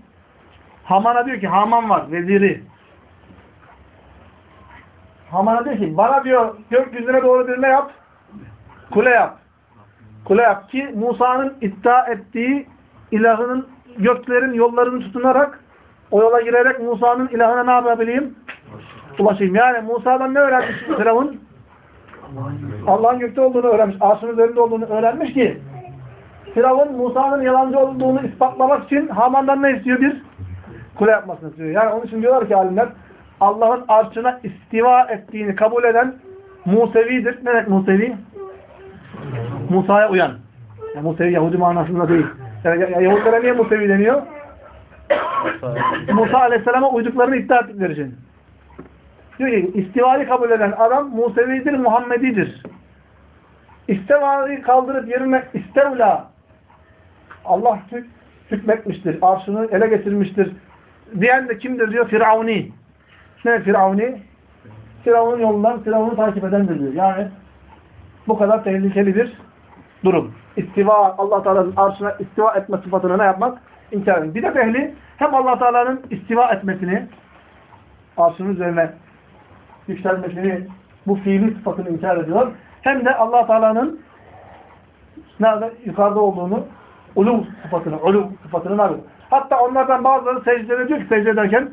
Haman'a diyor ki Haman var, veziri. Haman'a diyor ki bana diyor gökyüzüne doğru bir ne yap? Kule yap. Kule yap ki Musa'nın iddia ettiği ilahının göklerin yollarını tutunarak o yola girerek Musa'nın ilahına ne yapabileyim? Ulaşayım. Yani Musa'dan ne öğrenmiş Firavun? Allah'ın gökte olduğunu öğrenmiş. Arşın üzerinde olduğunu öğrenmiş ki Firavun Musa'nın yalancı olduğunu ispatlamak için Haman'dan ne istiyor? Bir kule yapmasını istiyor. Yani onun için diyorlar ki alimler Allah'ın arşına istiva ettiğini kabul eden Musevidir. Ne demek Musevi? Musa'ya uyan. Yani Musevi Yahudi manasında değil. Yani Yahudilere niye Musevi deniyor? Musa Aleyhisselam'a uyduklarını iddia ettikleri için. Diyor ki istivayı kabul eden adam Musevidir, Muhammedidir. İstivayı kaldırıp yerine istevla Allah hük hükmetmiştir. Arşını ele getirmiştir. Diyen de kimdir diyor? Firavuni. Ne Firavuni? Firavun'un yolundan Firavun'u takip edendir diyor. Yani bu kadar tehlikeli bir durum. İstiva, allah Teala'nın arşına istiva etme sıfatını ne yapmak? İnkar edin. Bir de ehli hem allah Teala'nın istiva etmesini arşının üzerine yükselmesini, bu fiili sıfatını inkar ediyor. Hem de allah Teala'nın nerede? Yukarıda olduğunu, ulu sıfatını, ulu sıfatını ne yapıyor? Hatta onlardan bazıları secdede diyor ki secde ederken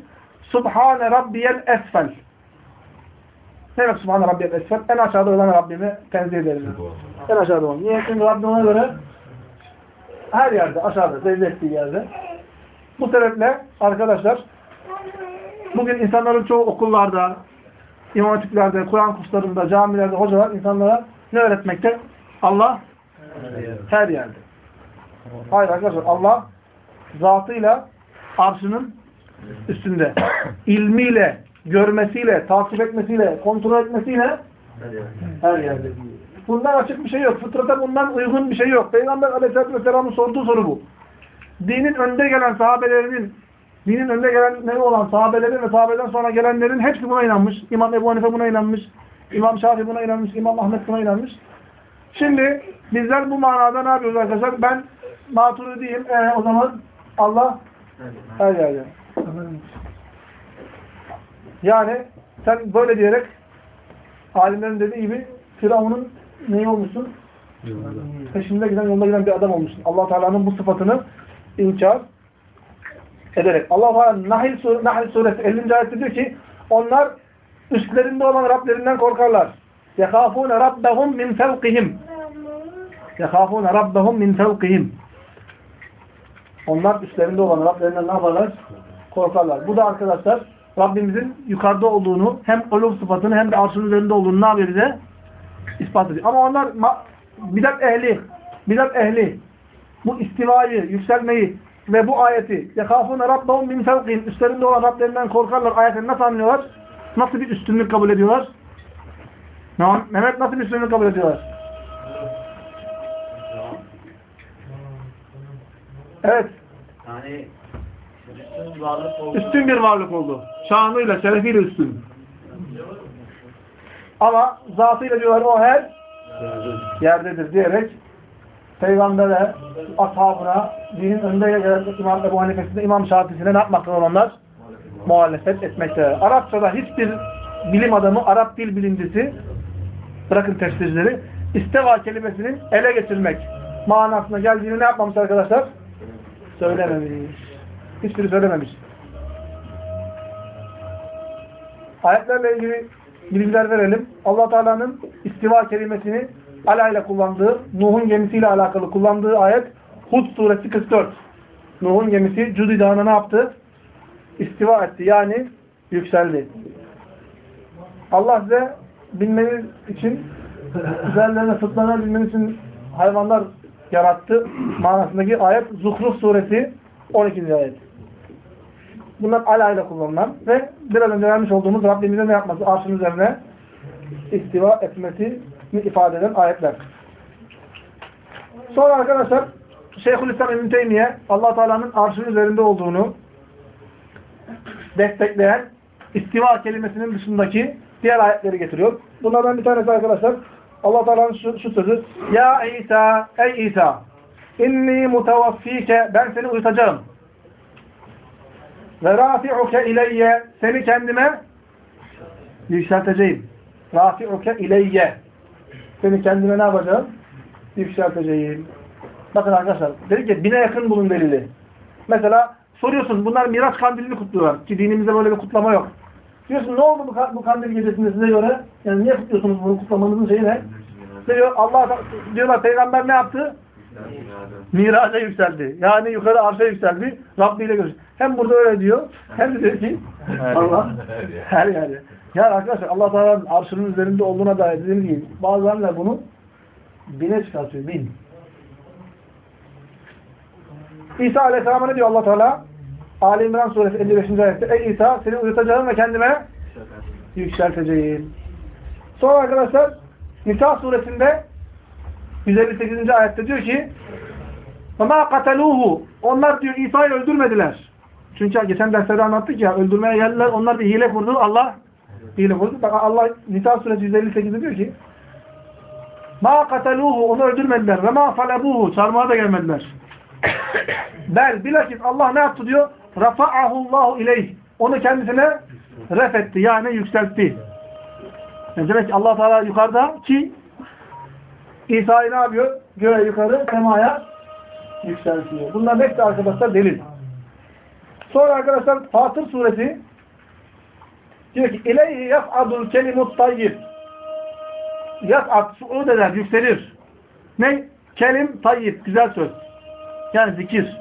Subhane Rabbiyel Esfel. Ne demek Subhane Rabbiyel Esfel? En aşağıda olan Rabbimi tenzih ederim. En aşağıda olan. Niye? Çünkü Rabbi ona göre her yerde, aşağıda, secde ettiği yerde. Bu sebeple arkadaşlar bugün insanların çoğu okullarda, imam hatiplerde, Kur'an kurslarında, camilerde, hocalar insanlara ne öğretmekte? Allah her yerde. Hayır arkadaşlar Allah zatıyla arşının üstünde. ilmiyle, görmesiyle, takip etmesiyle, kontrol etmesiyle her yerde. Bundan açık bir şey yok. Fıtrata bundan uygun bir şey yok. Peygamber aleyhissalatü vesselamın sorduğu soru bu. Dinin önde gelen sahabelerinin dinin önde gelenleri olan sahabelerin ve sahabeden sonra gelenlerin hepsi buna inanmış. İmam Ebu Hanife buna inanmış. İmam Şafii buna inanmış. İmam Ahmet buna inanmış. Şimdi bizler bu manada ne yapıyoruz arkadaşlar? Ben maturidiyim. E, o zaman Allah her yerde. Yani sen böyle diyerek alimlerin dediği gibi Firavun'un neyi olmuşsun? Peşinde giden, yolda giden bir adam olmuşsun. allah Teala'nın bu sıfatını inkar ederek. Allah Teala Nahl, sur Nahl suresi 50. ayette diyor ki onlar üstlerinde olan Rablerinden korkarlar. يَخَافُونَ رَبَّهُمْ مِنْ فَوْقِهِمْ يَخَافُونَ رَبَّهُمْ مِنْ فَوْقِهِمْ Onlar üstlerinde olan Rablerinden ne yaparlar? Korkarlar. Bu da arkadaşlar Rabbimizin yukarıda olduğunu hem uluv sıfatını hem de arşın üzerinde olduğunu ne yapıyor bize? İspat ediyor. Ama onlar bidat ehli, bidat ehli bu istivayı, yükselmeyi ve bu ayeti يَخَافُونَ رَبَّهُمْ مِنْ فَوْقِهِمْ Üstlerinden olan Rablerinden korkarlar. Ayetini nasıl anlıyorlar? Nasıl bir üstünlük kabul ediyorlar? Mehmet nasıl bir üstünlük kabul ediyorlar? Evet. Yani üstün bir varlık oldu. Şanıyla, şerefiyle üstün. Ama zatıyla diyorlar o her yerdedir diyerek Peygamber'e, ashabına, dinin önde gelen İmam Ebu Hanife'sine, İmam Şafii'sine ne yapmaktalar onlar? Muhalefet etmektedir. Arapçada hiçbir bilim adamı, Arap dil bilimcisi, bırakın tefsirleri, isteva kelimesinin ele geçirmek manasına geldiğini ne yapmamış arkadaşlar? Söylememiş. Hiçbiri söylememiş. Ayetlerle ilgili bilgiler verelim. allah Teala'nın istiva kelimesini ala ile kullandığı, Nuh'un gemisiyle alakalı kullandığı ayet Hud suresi 44. Nuh'un gemisi Cudi Dağı'na ne yaptı? istiva etti. Yani yükseldi. Allah size bilmeniz için üzerlerine sırtlanabilmeniz için hayvanlar yarattı manasındaki ayet Zuhruf suresi 12. ayet. Bunlar alayla kullanılan ve biraz önce vermiş olduğumuz Rabbimizin ne yapması? Arşın üzerine istiva etmesini ifade eden ayetler. Sonra arkadaşlar Şeyhülislam İbn Teymiye Allah Teala'nın arşın üzerinde olduğunu destekleyen istiva kelimesinin dışındaki diğer ayetleri getiriyor. Bunlardan bir tanesi arkadaşlar Allah Teala'nın şu, şu sözü Ya İsa, ey İsa inni mutavaffike ben seni uyutacağım. Ve rafi'uke ileyye seni kendime yükselteceğim. Rafi'uke ileyye seni kendime ne yapacağım? Yükselteceğim. Bakın arkadaşlar dedi ki bine yakın bunun delili. Mesela soruyorsun bunlar Miraç kandilini kutluyorlar. Ki dinimizde böyle bir kutlama yok. Diyorsun ne oldu bu, bu kandil gecesinde size göre? Yani niye kutluyorsunuz bunu kutlamanızın şeyi ne? Diyor Allah diyorlar peygamber ne yaptı? Miraca yükseldi. Yani yukarı arşa yükseldi. Rabbi ile görüştü. Hem burada öyle diyor. Hem de diyor ki Allah her yerde. Yani arkadaşlar Allah Teala'nın arşının üzerinde olduğuna dair dediğim gibi bazılarıyla bunu bine çıkartıyor. Bin. İsa Aleyhisselam'a ne diyor Allah Teala? Ali İmran suresi 55. ayette Ey İsa seni uyutacağım ve kendime yükselteceğim. Sonra arkadaşlar Nisa suresinde 158. ayette diyor ki وَمَا قَتَلُوهُ Onlar diyor İsa'yı öldürmediler. Çünkü geçen derslerde anlattık ya öldürmeye geldiler. Onlar bir hile kurdu. Allah hile kurdu. Bak Allah Nisa suresi 158'de diyor ki مَا قَتَلُوهُ Onu öldürmediler. وَمَا فَلَبُوهُ Çarmıha da gelmediler. Bel bilakis Allah ne yaptı diyor? رَفَعَهُ اللّٰهُ اِلَيْهِ Onu kendisine ref etti. Yani yükseltti. Yani demek ki allah Teala yukarıda ki İsa'yı ne yapıyor? Göğe yukarı semaya yükseltiyor. Bunların hepsi arkadaşlar delil. Sonra arkadaşlar Fatır suresi diyor ki İleyhi yas'adul kelimut tayyib Yas'ad, su'ud eder, yükselir. Ne? Kelim tayyib, güzel söz. Yani zikir.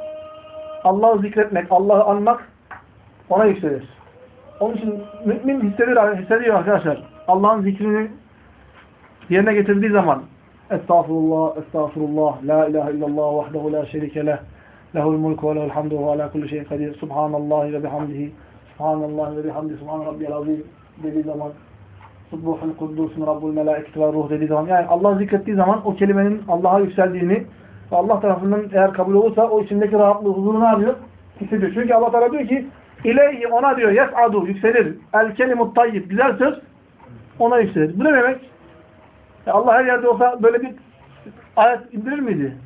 Allah'ı zikretmek, Allah'ı anmak ona yükselir. Onun için mümin hissediyor, hissediyor arkadaşlar. Allah'ın zikrini yerine getirdiği zaman Estağfurullah, estağfurullah, la ilahe illallah, vahdehu la şerike leh, lehul mulku ve lehul hamdu ve ala kulli şeyin kadir, subhanallah ve bihamdihi, subhanallah ve bihamdihi, subhan rabbiyal azim dediği zaman, subbuhul kuddusun rabbul melaiket ve ruh dediği zaman, yani Allah zikrettiği zaman o kelimenin Allah'a yükseldiğini ve Allah tarafından eğer kabul olursa o içindeki rahatlığı, huzuru ne yapıyor? Hissediyor. Çünkü Allah Teala diyor ki, İleyhi ona diyor, yes'adu, yükselir, el kelimut tayyib, güzel söz, ona yükselir. Bu ne demek? Ya Allah her yerde olsa böyle bir ayet indirir miydi?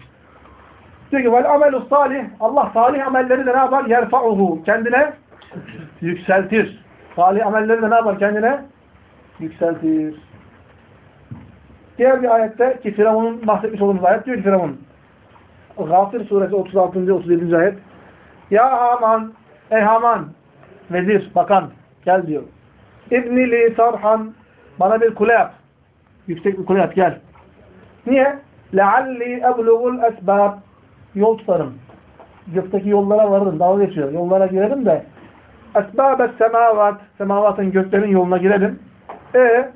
Diyor ki vel amelus salih Allah salih amelleri de ne yapar? Yerfa'uhu. Kendine yükseltir. Salih amelleri de ne yapar? Kendine yükseltir. Diğer bir ayette ki Firavun'un bahsetmiş olduğumuz ayet diyor ki Firavun Gafir suresi 36. 37. ayet Ya Haman Ey Haman vezir, bakan gel diyor. İbnili sarhan bana bir kule yap. Yüksek bir kule yap gel. Niye? لَعَلِّي اَبْلُغُ الْاَسْبَابِ Yol tutarım. Gökteki yollara varırım. Dalga geçiyor. Yollara girerim de اَسْبَابَ semavat Semavatın göklerin yoluna girelim. E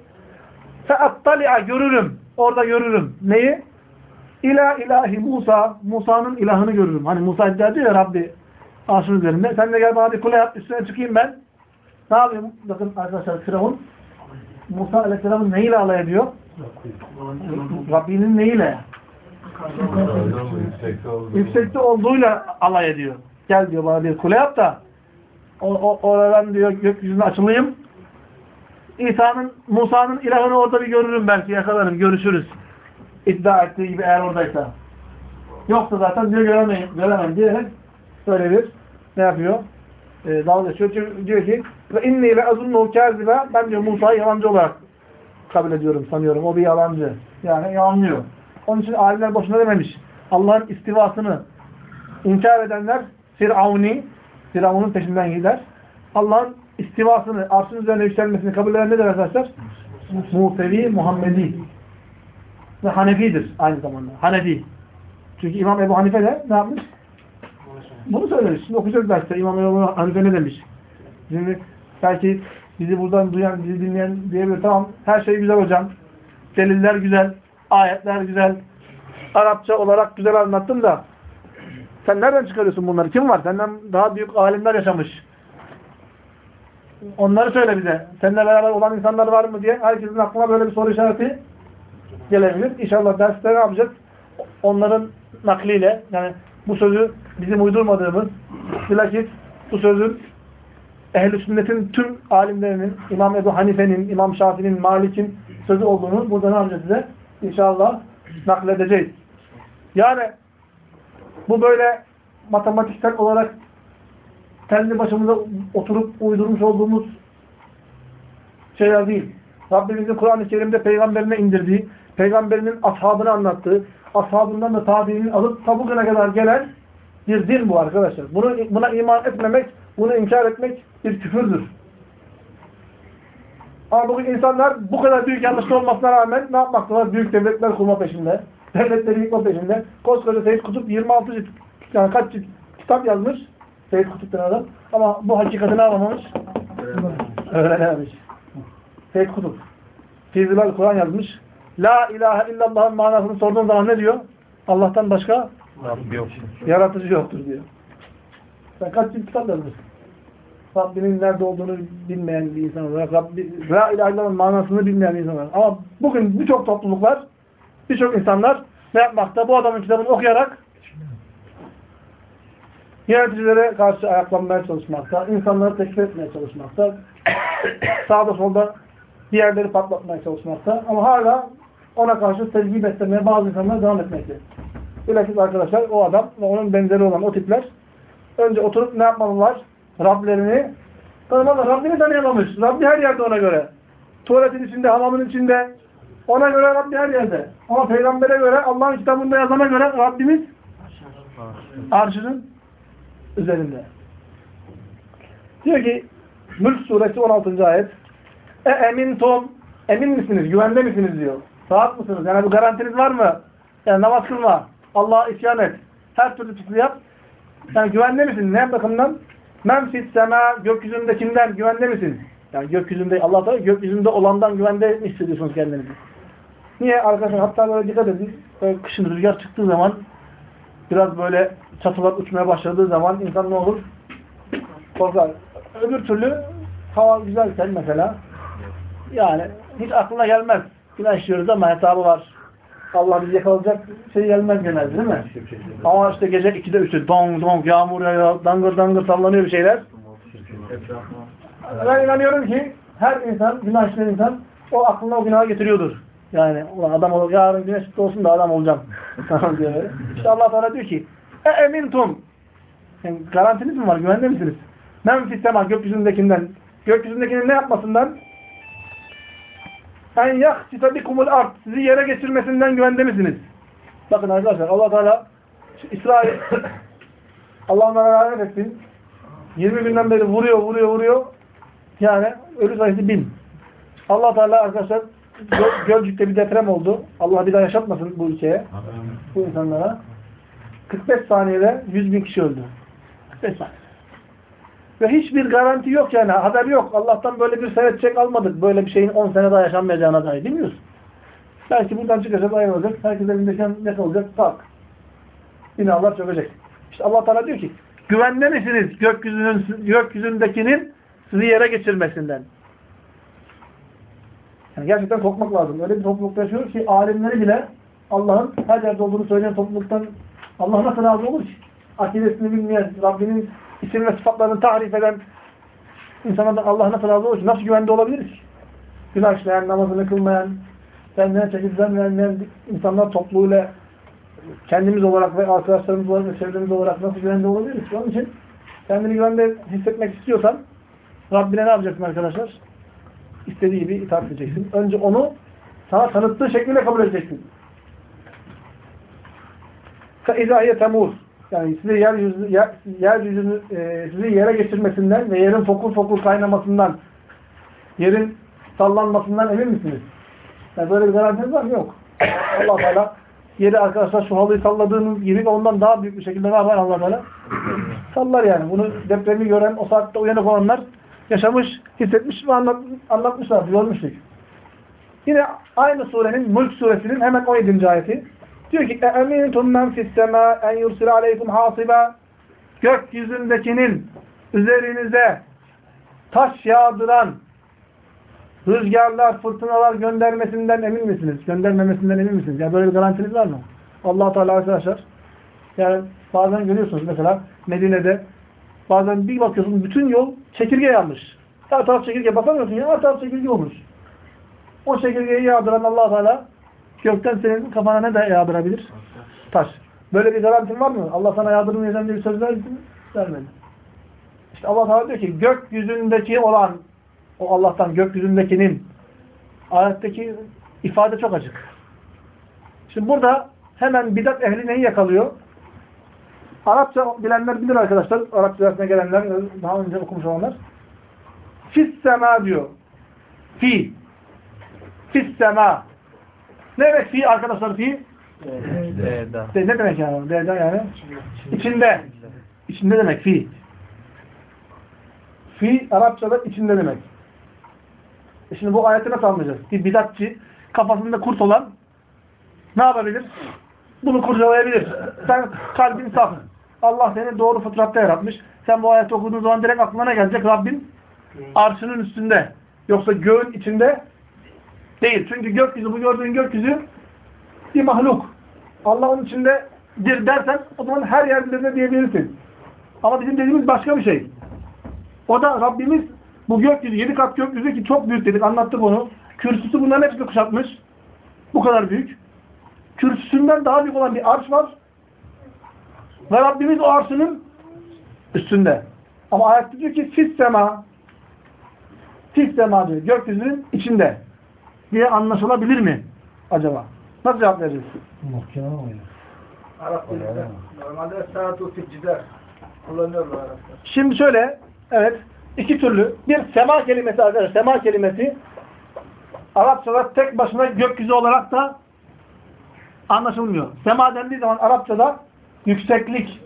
فَاَطَّلِعَ Görürüm. Orada görürüm. Neyi? İla ilahi Musa. Musa'nın ilahını görürüm. Hani Musa iddia ediyor ya Rabbi arşın üzerinde. Sen de gel bana bir kule yap. Üstüne çıkayım ben. Ne yapayım? Bakın arkadaşlar Firavun Musa Aleyhisselam'ın neyle alay ediyor? Rabbinin neyle? Yüksekte olduğuyla alay ediyor. Gel diyor bana bir kule yap da o, oradan diyor gökyüzüne açılayım. İsa'nın, Musa'nın ilahını orada bir görürüm belki yakalarım, görüşürüz. İddia ettiği gibi eğer oradaysa. Yoksa zaten diyor göremem, göremem diyerek böyle bir ne yapıyor? Ee, dalga geçiyor. Diyor ki ve inni le azunnu kâzibe ben diyor Musa'yı yalancı olarak kabul ediyorum, sanıyorum. O bir yalancı. Yani yalanlıyor. Onun için alimler boşuna dememiş. Allah'ın istivasını inkar edenler Firavuni, Firavun'un peşinden gider. Allah'ın istivasını, arşın üzerine yükselmesini kabul eden nedir arkadaşlar? Musevi, Muhammedi. Ve Hanefi'dir aynı zamanda. Hanefi. Çünkü İmam Ebu Hanife de ne yapmış? Bunu söylemiş. Şimdi okuyacağız derste. İmam Ebu Hanife ne demiş? Şimdi belki bizi buradan duyan, bizi dinleyen diyebilir. Tamam her şey güzel hocam. Deliller güzel. Ayetler güzel. Arapça olarak güzel anlattın da sen nereden çıkarıyorsun bunları? Kim var? Senden daha büyük alimler yaşamış. Onları söyle bize. Seninle beraber olan insanlar var mı diye herkesin aklına böyle bir soru işareti gelebilir. İnşallah derste ne yapacağız? Onların nakliyle yani bu sözü bizim uydurmadığımız bilakis bu sözün ehl-i sünnetin tüm alimlerinin İmam Ebu Hanife'nin, İmam Şafii'nin, Malik'in sözü olduğunu burada ne yapacağız size? İnşallah nakledeceğiz. Yani bu böyle matematiksel olarak kendi başımıza oturup uydurmuş olduğumuz şeyler değil. Rabbimizin Kur'an-ı Kerim'de peygamberine indirdiği, peygamberinin ashabını anlattığı, ashabından da tabiinin alıp ta bugüne kadar gelen bir din bu arkadaşlar. Bunu, buna iman etmemek, bunu inkar etmek bir küfürdür. Ama bugün insanlar bu kadar büyük yanlışlı olmasına rağmen ne yapmaktalar? Büyük devletler kurma peşinde. Devletleri yıkma peşinde. Koskoca Seyyid Kutup 26 cilt, yani kaç cilt kitap yazmış. Seyyid Kutup denen adam. Ama bu hakikati ne yapamamış? Öğrenememiş. Seyyid Kutup. Fizilal Kur'an yazmış. La ilahe illallah'ın manasını sorduğun zaman ne diyor? Allah'tan başka Yok. yaratıcı yoktur diyor. Sen kaç cilt kitap yazmışsın? Rabbinin nerede olduğunu bilmeyen bir insan olarak, Rabbi, La ilahe manasını bilmeyen bir insan olarak. Ama bugün birçok topluluklar, birçok insanlar ne yapmakta? Bu adamın kitabını okuyarak yöneticilere karşı ayaklanmaya çalışmakta, insanları tekfir etmeye çalışmakta, sağda solda diğerleri patlatmaya çalışmakta. Ama hala ona karşı sevgi beslemeye bazı insanlar devam etmekte. Bilakis arkadaşlar o adam ve onun benzeri olan o tipler önce oturup ne yapmalılar? Rablerini tanımalılar. Rabbini tanıyamamış. Rabbi her yerde ona göre. Tuvaletin içinde, hamamın içinde. Ona göre Rabbi her yerde. Ama peygambere göre, Allah'ın kitabında yazana göre Rabbimiz arşının üzerinde. Diyor ki Mülk suresi 16. ayet E emintum emin misiniz? Güvende misiniz diyor. Rahat mısınız? Yani bu garantiniz var mı? Yani namaz kılma. Allah'a isyan et. Her türlü pisliği yap. Yani güvende misin? Ne bakımdan? Men fis sema gökyüzündekinden güvende misin? Yani gökyüzünde Allah Teala gökyüzünde olandan güvende mi hissediyorsunuz kendinizi? Niye arkadaşlar? Hatta böyle dikkat edin. Böyle kışın rüzgar çıktığı zaman biraz böyle çatılar uçmaya başladığı zaman insan ne olur? Korkar. Öbür türlü hava güzelken mesela yani hiç aklına gelmez. Günah işliyoruz ama hesabı var. Allah bizi yakalayacak şey gelmez genelde değil mi? Ama işte gece 2'de 3'te dong dong yağmur yağıyor, dangır dangır sallanıyor bir şeyler. Ben inanıyorum ki her insan, günah işleyen insan o aklına o günahı getiriyordur. Yani ulan adam ol, yarın güneş olsun da adam olacağım. Diyor. İşte Allah Teala diyor ki e emintum yani garantiniz mi var? Güvende misiniz? Men fissema gökyüzündekinden. Gökyüzündekinin ne yapmasından? En yahsife bikumul art. Sizi yere geçirmesinden güvende misiniz? Bakın arkadaşlar Allah Teala İsrail Allah onlara rahmet etsin. 20 günden beri vuruyor, vuruyor, vuruyor. Yani ölü sayısı bin. Allah Teala arkadaşlar Gö- Gölcük'te bir deprem oldu. Allah bir daha yaşatmasın bu ülkeye. Bu insanlara. 45 saniyede 100 bin kişi öldü. 45 saniye. Ve hiçbir garanti yok yani. Haber yok. Allah'tan böyle bir senet çek almadık. Böyle bir şeyin 10 sene daha yaşanmayacağına dair. Bilmiyorsun. Belki buradan çıkacak, ayrılacak. Herkes evinde ne kalacak? Tak. Binalar çökecek. İşte Allah Teala diyor ki güvende misiniz gökyüzünün, gökyüzündekinin sizi yere geçirmesinden? Yani gerçekten korkmak lazım. Öyle bir toplulukta yaşıyoruz ki alimleri bile Allah'ın her yerde olduğunu söyleyen topluluktan Allah nasıl razı olur ki? Akidesini bilmeyen, Rabbinin isim ve sıfatlarını tahrif eden insanlardan Allah nasıl razı olur ki? Nasıl güvende olabiliriz ki? Günah işleyen, namazını kılmayan, kendine çekip vermeyen insanlar topluluğuyla kendimiz olarak ve arkadaşlarımız olarak ve çevremiz olarak nasıl güvende olabiliriz? Onun için kendini güvende hissetmek istiyorsan Rabbine ne yapacaksın arkadaşlar? İstediği gibi itaat edeceksin. Önce onu sana tanıttığı şekliyle kabul edeceksin. فَاِذَا هِيَ temur. yani sizi yeryüzü, yer, yeryüzünü, e, sizi yere geçirmesinden ve yerin fokur fokur kaynamasından, yerin sallanmasından emin misiniz? Yani böyle bir garantiniz var mı? Yok. Allah Teala yeri arkadaşlar şu halıyı salladığınız gibi ondan daha büyük bir şekilde ne yapar Allah Teala? Sallar yani. Bunu depremi gören, o saatte uyanık olanlar yaşamış, hissetmiş ve anlat, anlatmışlar, görmüştük. Yine aynı surenin, Mulk suresinin hemen 17. ayeti. Diyor ki اَاَمِنْتُمْ مَنْ فِي السَّمَا اَنْ يُرْسِلَ عَلَيْكُمْ حَاصِبًا Gökyüzündekinin üzerinize taş yağdıran rüzgarlar, fırtınalar göndermesinden emin misiniz? Göndermemesinden emin misiniz? Yani böyle bir garantiniz var mı? allah Teala arkadaşlar yani bazen görüyorsunuz mesela Medine'de bazen bir bakıyorsun bütün yol çekirge yanmış. Her taraf çekirge bakamıyorsun ya her taraf çekirge olmuş. O çekirgeyi yağdıran allah Teala gökten senin kafana ne de yağdırabilir? Taş. Böyle bir garantin var mı? Allah sana yağdırmayacağım diye bir söz verdi mi? Vermedi. İşte Allah Teala diyor ki gökyüzündeki olan o Allah'tan gökyüzündekinin ayetteki ifade çok açık. Şimdi burada hemen bidat ehli neyi yakalıyor? Arapça bilenler bilir arkadaşlar. Arapça dersine gelenler, daha önce okumuş olanlar. Fis sema diyor. Fi. Fis sema. Ne demek fi arkadaşlar fi? D'da. De, ne demek yani? D'den yani? İçinde. İçinde demek fi. Fi Arapçada içinde demek. E şimdi bu ayeti nasıl anlayacağız? Bir bidatçı kafasında kurt olan ne yapabilir? Bunu kurcalayabilir. Sen kalbin saf. Allah seni doğru fıtratta yaratmış. Sen bu ayeti okuduğun zaman direkt aklına ne gelecek? Rabbin arşının üstünde. Yoksa göğün içinde değil. Çünkü gökyüzü, bu gördüğün gökyüzü bir mahluk. Allah'ın içindedir dersen o zaman her yerde de diyebilirsin. Ama bizim dediğimiz başka bir şey. O da Rabbimiz bu gökyüzü, yedi kat gökyüzü ki çok büyük dedik, anlattık onu. Kürsüsü bunların hepsini kuşatmış. Bu kadar büyük. Kürsüsünden daha büyük olan bir arş var. Ve Rabbimiz o arşının üstünde. Ama ayette diyor ki fis sema fis sema diyor. Gökyüzünün içinde. Diye anlaşılabilir mi acaba? Nasıl cevap vereceğiz? Muhkeme oyunu. Arap dilinde normalde saatu ficcider kullanıyorlar Araplar. Şimdi şöyle, evet, iki türlü. Bir sema kelimesi arkadaşlar, sema kelimesi Arapçada tek başına gökyüzü olarak da anlaşılmıyor. Sema dendiği zaman Arapçada yükseklik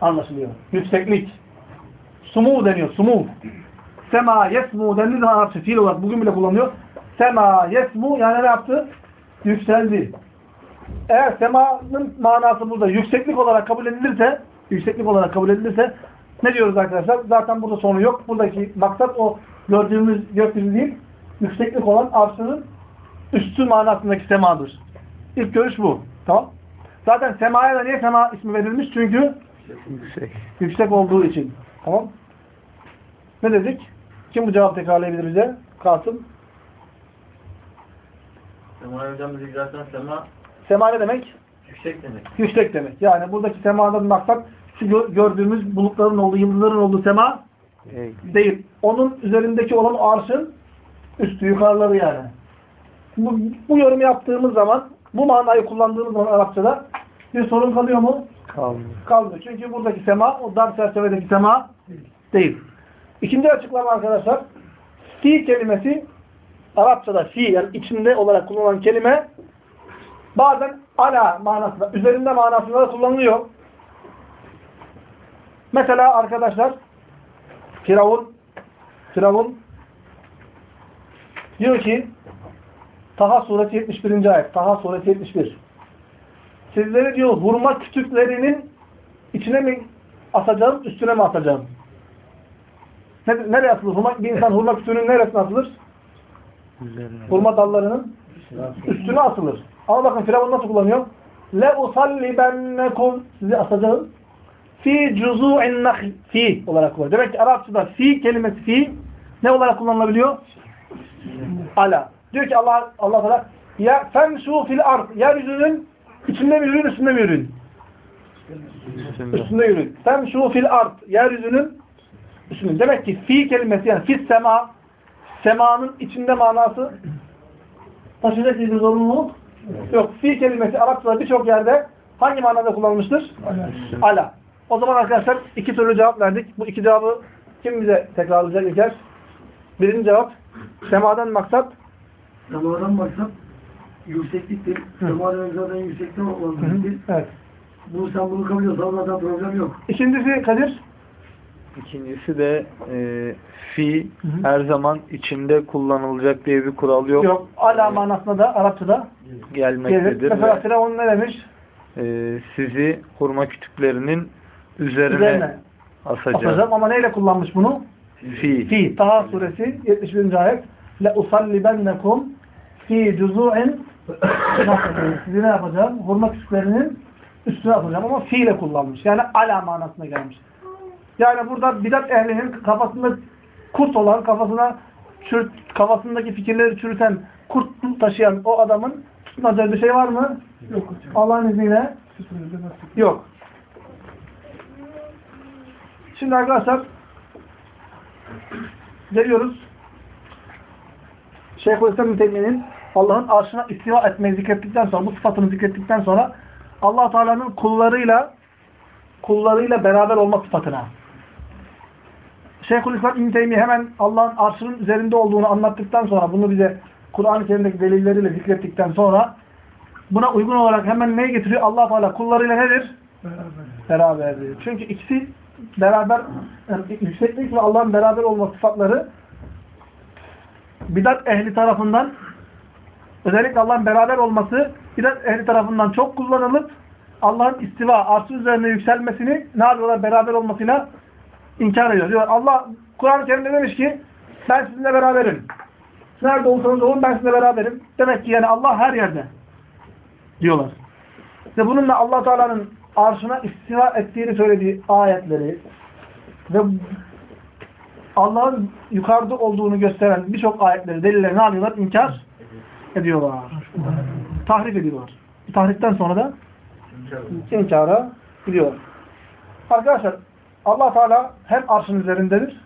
anlaşılıyor. Yükseklik. Sumu deniyor, sumu. Sema yesmu dendiği zaman Arapça fiil olarak bugün bile kullanılıyor. Sema yesmu yani ne yaptı? Yükseldi. Eğer semanın manası burada yükseklik olarak kabul edilirse, yükseklik olarak kabul edilirse ne diyoruz arkadaşlar? Zaten burada sonu yok. Buradaki maksat o gördüğümüz gökyüzü değil, yükseklik olan arşının üstü manasındaki semadır. İlk görüş bu. Tamam. Zaten semaya da niye sema ismi verilmiş? Çünkü Yüksek. yüksek olduğu için. Tamam. Ne dedik? Kim bu cevap tekrarlayabilir bize? Kasım. Sema hocam zaten sema Sema ne demek? yüksek demek. Yüksek demek. Yani buradaki semadan maksat şu gö- gördüğümüz bulutların olduğu, yıldızların olduğu sema değil. Onun üzerindeki olan arşın üstü, yukarıları yani. Bu, bu yorumu yaptığımız zaman, bu manayı kullandığımız zaman Arapçada bir sorun kalıyor mu? Kalmıyor. Kalmıyor. Çünkü buradaki sema, o dar çerçevedeki sema değil. İkinci açıklama arkadaşlar, fi kelimesi Arapçada fi yani içinde olarak kullanılan kelime bazen ala manasında, üzerinde manasında da kullanılıyor. Mesela arkadaşlar Firavun Firavun diyor ki Taha suresi 71. ayet. Taha suresi 71. Sizleri diyor hurma kütüklerinin içine mi asacağım, üstüne mi atacağım? Ne- Nereye asılır? Hurma, bir insan hurma kütüğünün neresine asılır? Hurma dallarının üstüne asılır. Ama bakın Firavun nasıl kullanıyor? Le usallibennekum sizi asacağım. Fi cuzu'in nahl. Fi olarak kullanıyor. Demek ki Arapçada fi kelimesi fi ne olarak kullanılabiliyor? Ala. Diyor ki Allah Allah Teala ya femşu fil ard. Yeryüzünün içinde mi yürüyün, üstünde mi yürüyün? Üstünde yürüyün. Femşu fil ard. Yeryüzünün üstünde. Demek ki fi kelimesi yani fis sema semanın içinde manası taşıyacak bir zorunluluk yok. Fi kelimesi Arapçada birçok yerde hangi manada kullanılmıştır? Ala. O zaman arkadaşlar iki türlü cevap verdik. Bu iki cevabı kim bize tekrarlayacak İlker? Birinci cevap semadan maksat Semadan maksat yüksekliktir. Semadan zaten yüksekten olan bir evet. Bu sen bunu kabul ediyorsan zaten problem yok. İkincisi Kadir İkincisi de e, fi Hı hı. her zaman içinde kullanılacak diye bir kural yok. Yok. Ala manasında da Arapçada gelir. Gelmektedir. Mesela ve, Firavun ne demiş? e, sizi hurma kütüklerinin üzerine, Üzerine asacağım. atacağım ama neyle kullanmış bunu? Fi. Fi. Taha suresi 71. ayet. Le usallibennekum fi cuzu'in sizi ne yapacağım? Hurma küçüklerinin üstüne atacağım ama fi ile kullanmış. Yani ala manasına gelmiş. Yani burada bidat ehlinin kafasında kurt olan, kafasına çür, kafasındaki fikirleri çürüten, kurt taşıyan o adamın tutunacağı bir şey var mı? Yok. Allah'ın izniyle yok. Şimdi arkadaşlar geliyoruz. Şeyhülislam Teymiye'nin Allah'ın arşına istiva etmeyi zikrettikten sonra, bu sıfatını zikrettikten sonra allah Teala'nın kullarıyla kullarıyla beraber olma sıfatına. Şeyhülislam İbn Teymiye hemen Allah'ın arşının üzerinde olduğunu anlattıktan sonra, bunu bize Kur'an-ı Kerim'deki delilleriyle zikrettikten sonra buna uygun olarak hemen neye getiriyor? allah Teala kullarıyla nedir? Beraberdir. Çünkü ikisi beraber, yani yükseklik ve Allah'ın beraber olma sıfatları bidat ehli tarafından özellikle Allah'ın beraber olması bidat ehli tarafından çok kullanılıp Allah'ın istiva, arşı üzerine yükselmesini ne yapıyorlar? Beraber olmasıyla inkar ediyor. Diyor Allah Kur'an-ı Kerim'de demiş ki ben sizinle beraberim. Nerede olsanız olun ben sizinle beraberim. Demek ki yani Allah her yerde diyorlar. İşte bununla allah Teala'nın arşına istiva ettiğini söylediği ayetleri ve Allah'ın yukarıda olduğunu gösteren birçok ayetleri, delilleri ne yapıyorlar? İnkar ediyorlar. Tahrif ediyorlar. Tahriften sonra da inkara gidiyorlar. Arkadaşlar allah Teala hem arşın üzerindedir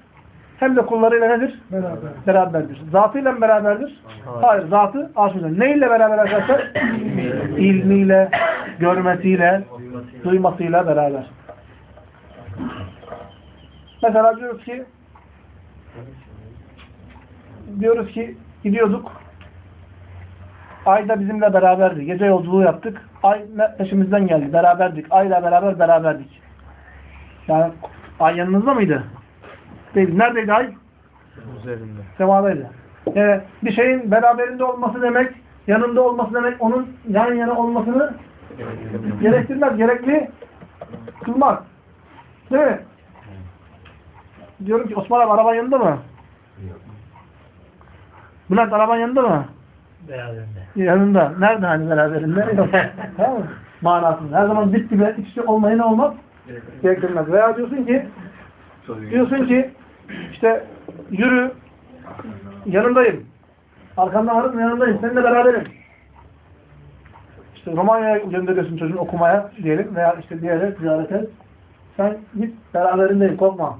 hem de kullarıyla nedir? Beraber. Beraberdir. Zatıyla mı beraberdir? Hayır. Zatı arşın üzerinde. Neyle beraber arkadaşlar? İlmiyle, görmesiyle, duymasıyla beraber. Mesela diyoruz ki diyoruz ki gidiyorduk ayda bizimle beraberdi. Gece yolculuğu yaptık. Ay peşimizden geldi. Beraberdik. Ayla beraber beraberdik. Yani ay yanınızda mıydı? Değil. Neredeydi ay? Üzerinde. Semadaydı. Yani bir şeyin beraberinde olması demek, yanında olması demek, onun yan yana olmasını gerektirmez, gerekli kılmaz. Değil mi? Diyorum ki Osman abi araban yanında mı? Bülent araban yanında mı? Beraberinde. Yanında. Nerede hani beraberinde? Yok. tamam mı? Manasında. Her zaman dip dibe iç içe olmayı ne olmaz? Gerektirmez. Veya diyorsun ki diyorsun ki işte yürü yanındayım. Arkamda varım yanındayım. Seninle beraberim. İşte Romanya'ya gönderiyorsun çocuğunu okumaya diyelim veya işte diğer ziyarete. Sen git beraberindeyim korkma.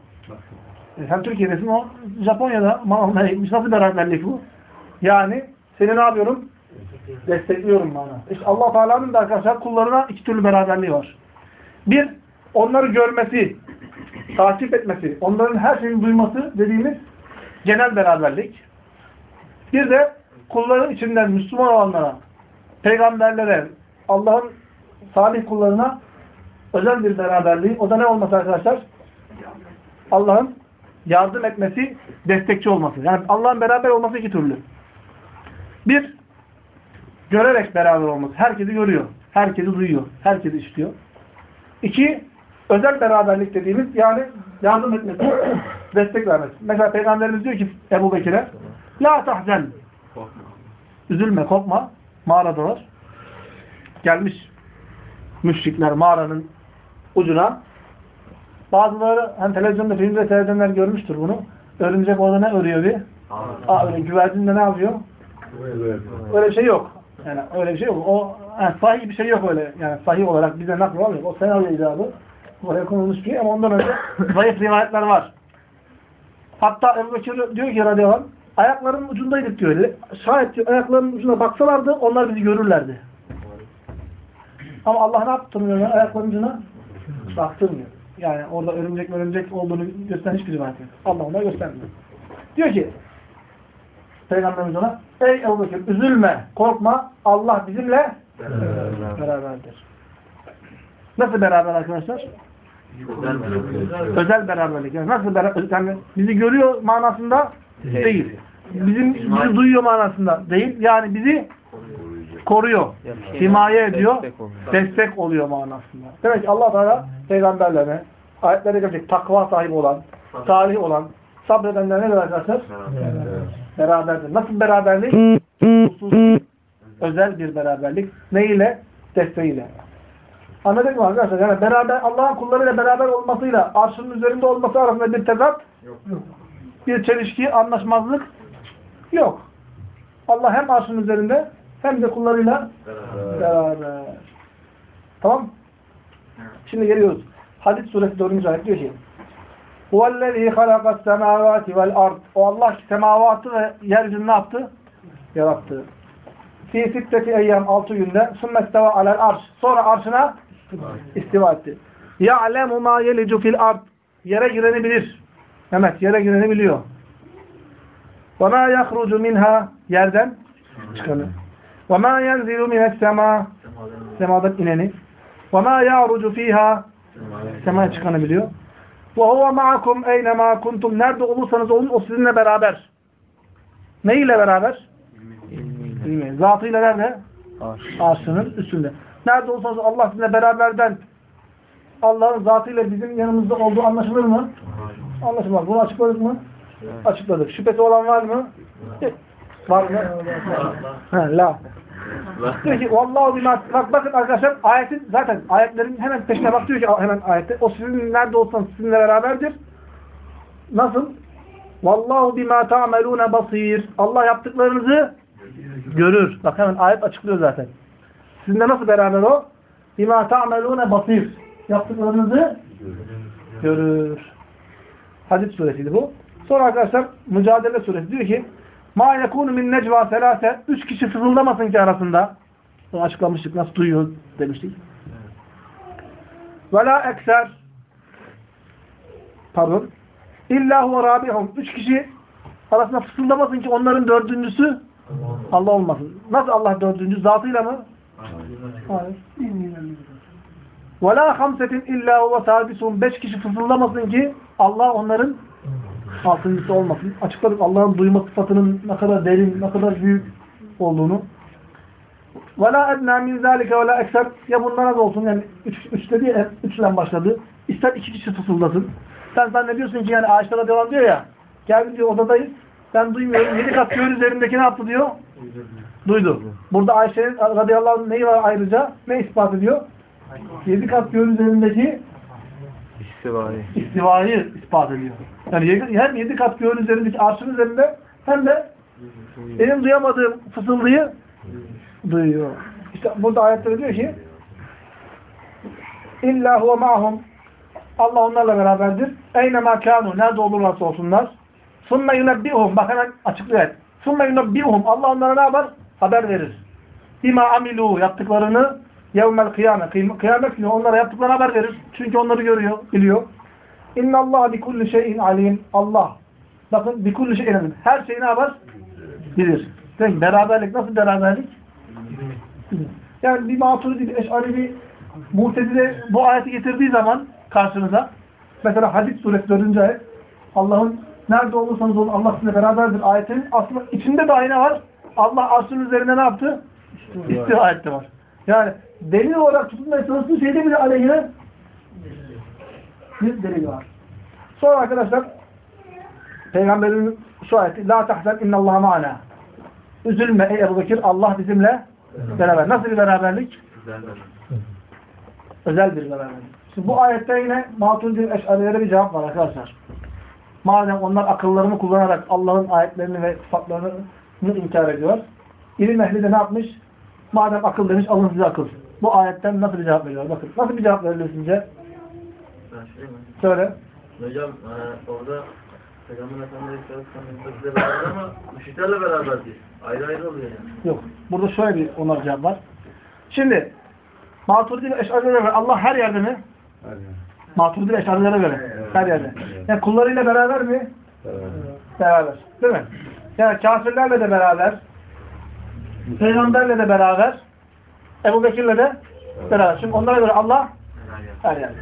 E sen Türkiye'desin o Japonya'da mal almaya gitmiş. Nasıl beraberlik bu? Yani seni ne yapıyorum? Destekliyorum bana. İşte Allah Teala'nın da arkadaşlar kullarına iki türlü beraberliği var. Bir, onları görmesi, takip etmesi, onların her şeyini duyması dediğimiz genel beraberlik. Bir de kulların içinden Müslüman olanlara, peygamberlere, Allah'ın salih kullarına özel bir beraberliği. O da ne olması arkadaşlar? Allah'ın yardım etmesi, destekçi olması. Yani Allah'ın beraber olması iki türlü. Bir, görerek beraber olması. Herkesi görüyor. Herkesi duyuyor. Herkesi işliyor. İki, özel beraberlik dediğimiz yani yardım etmesi, destek vermesi. Mesela Peygamberimiz diyor ki Ebu Bekir'e La tahzen Üzülme, korkma. Mağaradalar. Gelmiş müşrikler mağaranın ucuna. Bazıları hani televizyonda filmde seyredenler görmüştür bunu. Örümcek orada ne örüyor bir? Aa, öyle güvercin de ne yapıyor? Öyle bir şey yok. Yani öyle bir şey yok. O yani sahih bir şey yok öyle. Yani sahih olarak bize nakl yok. O senaryo icabı. Oraya konulmuş bir şey ama ondan önce zayıf rivayetler var. Hatta Ebu Bekir diyor ki radıyallahu anh, ayaklarının ucundaydık diyor. Şayet diyor, ayaklarının ucuna baksalardı onlar bizi görürlerdi. Ama Allah ne yaptırmıyor? Yani ayaklarının ucuna baktırmıyor. Yani orada örümcek örümcek olduğunu gösteren hiçbir rivayet yok. Allah ona göstermiyor. Diyor ki Peygamberimiz ona Ey Ebu Bekir üzülme, korkma. Allah bizimle beraberdir. Nasıl beraber arkadaşlar? Özel beraberlik. Yani nasıl beraberlik? Yani bizi görüyor manasında değil. Bizim bizi duyuyor manasında değil. Yani bizi koruyor. Himaye ediyor. Destek oluyor. Destek oluyor manasında. Demek ki Allah Teala peygamberlerine ayetlere gelecek takva sahibi olan, salih olan, sabredenler ne kadar arkadaşlar? Beraberdir. Nasıl beraberlik? Hususi, özel bir beraberlik. Ne ile? Desteğiyle. Anladık mı arkadaşlar? Yani beraber Allah'ın kullarıyla beraber olmasıyla arşının üzerinde olması arasında bir tezat, bir çelişki, anlaşmazlık yok. Allah hem arşın üzerinde hem de kullarıyla beraber. Tamam? Şimdi geliyoruz. Hadis suresi 4. ayet diyor ki halakas semâvâti vel ard. O Allah semavatı ve yeryüzünü ne yaptı? Yarattı. Fî sitteti eyyam 6 günde sümmesteva alel arş. Sonra arşına istiva etti. Ya'lemu mâ yelicu fil ard. Yere gireni bilir. Evet yere gireni biliyor. Ve mâ yahrucu minha. Yerden çıkanı. Ve mâ yenzilu mines semâ. Semadan ineni. Ve mâ ya'rucu fîhâ. Semaya çıkanı biliyor. Ve huve ma'akum eynemâ kuntum. Nerede olursanız olun o sizinle beraber. Ne ile beraber? İlmi. Zatıyla nerede? Arş. Arşının üstünde. Nerede olursanız Allah sizinle beraberden Allah'ın zatıyla bizim yanımızda olduğu anlaşılır mı? Anlaşılmaz. Bunu açıkladık mı? Açıkladık. Şüphesi olan var mı? Var mı? Ha, la. Diyor ki Vallahu bima bak bakın arkadaşlar ayetin zaten ayetlerin hemen peşine bak diyor ki hemen ayette o sizin nerede olsanız sizinle beraberdir. Nasıl? Vallahu bima ta'melune basir. Allah yaptıklarınızı görür. Bak hemen ayet açıklıyor zaten. Sizinle nasıl beraber o? Bima ta'melune basir. Yaptıklarınızı görür. Hadis suresiydi bu. Sonra arkadaşlar Mücadele suresi diyor ki Ma yekunu min necva selase üç kişi fısıldamasın ki arasında. Bunu açıklamıştık. Nasıl duyuyor demiştik. La ekser pardon huve rabihum. Üç kişi arasında fısıldamasın ki onların dördüncüsü Allah olmasın. Nasıl Allah dördüncü? Zatıyla mı? Ve la hamsetin illa huve sabisun. Beş kişi fısıldamasın ki Allah onların altıncısı olmasın. Açıkladık Allah'ın duyma sıfatının ne kadar derin, ne kadar büyük olduğunu. Ve la edna min zalike ve. Ya bundan az olsun. Yani üç, üç dedi ya, üçle başladı. İster iki kişi fısıldasın. Sen zannediyorsun ki yani ağaçlara devam diyor ya. Gel diyor odadayız. Ben duymuyorum. Yedi kat göğün üzerindeki ne yaptı diyor? Duydu. Burada Ayşe'nin radıyallahu anh neyi var ayrıca? Ne ispat ediyor? Yedi kat göğün üzerindeki İstivayı. istivayı ispat ediyor. Yani hem yedi kat göğün üzerindeki arşın üzerinde hem de benim duyamadığım fısıldıyı duyuyor. İşte burada ayette diyor ki İlla huve ma'hum Allah onlarla beraberdir. Eynemâ kânû nerede olurlarsa olsunlar. Sümme yunebbihum bak hemen açıklıyor. Sümme yunebbihum Allah onlara ne yapar? Haber verir. Bima amilu yaptıklarını yevmel kıyamet. Kıyam- Kıyamet günü onlara yaptıklarını haber verir. Çünkü onları görüyor, biliyor. İnna Allah bi kulli şeyin alim. Allah. Bakın bi kulli şeyin alim. Her şeyi ne yapar? Bilir. Demek ki beraberlik nasıl beraberlik? Yani bir maturidi, bir eşari, bir mutezile bu ayeti getirdiği zaman karşınıza mesela Hadis suresi 4. ayet Allah'ın nerede olursanız olun Allah sizinle beraberdir ayetinin aslında içinde de aynı var. Allah arşın üzerinde ne yaptı? İstiva etti var. Yani delil olarak tutulmaya çalıştığı şeyde bile aleyhine bir delil var. Sonra arkadaşlar Peygamberin şu ayeti La tahzen innallaha ma'ana Üzülme ey Ebu Bekir Allah bizimle beraber. Nasıl bir beraberlik? Özel bir beraberlik. Şimdi bu ayette yine Maturidi Eş'arilere bir cevap var arkadaşlar. Madem onlar akıllarını kullanarak Allah'ın ayetlerini ve sıfatlarını inkar ediyor. İlim ehli de ne yapmış? Madem akıl demiş alın size akıl. Bu ayetten nasıl bir cevap veriyor? Bakın nasıl bir cevap veriliyor sizce? Söyle. Hocam e, orada Peygamber Efendimiz Aleyhisselam bizle beraber ama müşriklerle beraber değil. Ayrı ayrı oluyor yani. Yok. Burada şöyle bir ona cevap var. Şimdi Maturidi ve Eş'arilere göre Allah her yerde mi? Maturidi ve Eş'arilere göre. Her yerde. Yani kullarıyla beraber mi? Beraber. Değil mi? Yani kafirlerle de beraber. Peygamberle de beraber. Ebu Bekir'le de beraber. Şimdi onlara göre Allah her yerde.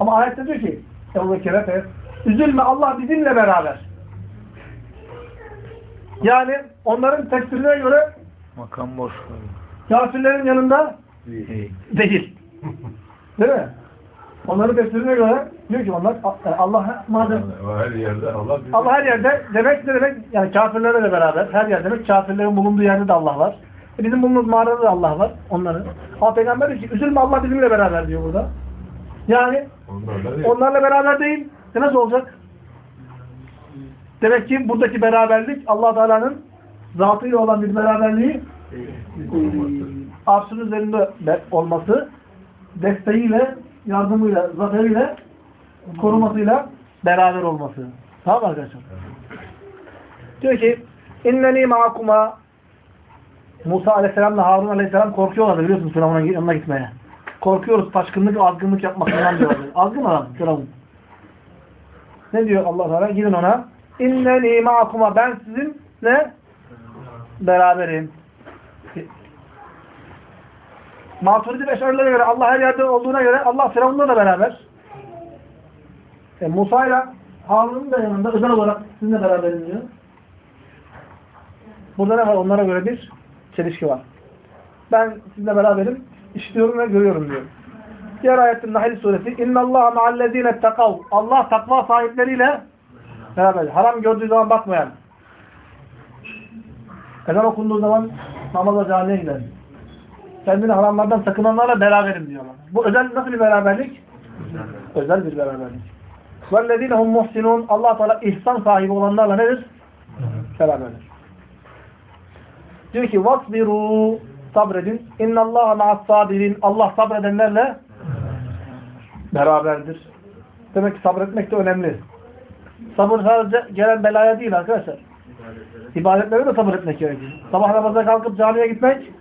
Ama ayette diyor ki Ebu Bekir'e üzülme Allah bizimle beraber. Yani onların tefsirine göre Makam boş. kafirlerin yanında değil. Değil mi? Onların tefsirine göre diyor ki onlar Allah madem Her yerde Allah Allah her yerde demek ne demek? Yani kafirlerle de beraber. Her yer demek kafirlerin bulunduğu yerde de Allah var. E bizim bulunduğumuz mağarada da Allah var. Onların. Ama Peygamber diyor ki üzülme Allah bizimle beraber diyor burada. Yani Onlarla değil. onlarla beraber değil. E nasıl olacak? Demek ki buradaki beraberlik allah Teala'nın zatıyla olan bir beraberliği arşın üzerinde de olması, desteğiyle, yardımıyla, zaferiyle, korumasıyla beraber olması. Tamam arkadaşlar? Diyor ki inneni ma'akuma Musa aleyhisselamla Harun aleyhisselam korkuyorlardı biliyorsunuz Firavun'a yanına gitmeye. Korkuyoruz taşkınlık, azgınlık yapmaktan diyorlar. Azgın adam Firavun. Ne diyor Allah Teala? Gidin ona. İnneni ma'akuma ben sizinle beraberim. Maturidi Beşerlere göre Allah her yerde olduğuna göre Allah Firavun'la da beraber. E, Musa ile Harun'un da yanında özel olarak sizinle beraberim diyor. Burada ne var? Onlara göre bir çelişki var. Ben sizinle beraberim, işitiyorum ve görüyorum diyor. Diğer ayette Nahl suresi اِنَّ اللّٰهَ مَعَ الَّذ۪ينَ اتَّقَوْا Allah takva sahipleriyle beraber. Haram gördüğü zaman bakmayan. Ezan okunduğu zaman namaza camiye gider. Kendini haramlardan sakınanlarla beraberim diyorlar. Bu özel nasıl bir beraberlik? Özel bir beraberlik. وَالَّذ۪ينَ هُمْ مُحْسِنُونَ allah Teala ihsan sahibi olanlarla nedir? Beraberdir. Diyor ki وَاصْبِرُوا Sabredin. اِنَّ اللّٰهَ مَعَ الصَّابِرِينَ Allah sabredenlerle beraberdir. Demek ki sabretmek de önemli. Sabır sadece gelen belaya değil arkadaşlar. İbadetlere de sabır etmek gerekiyor. Sabah namaza kalkıp camiye gitmek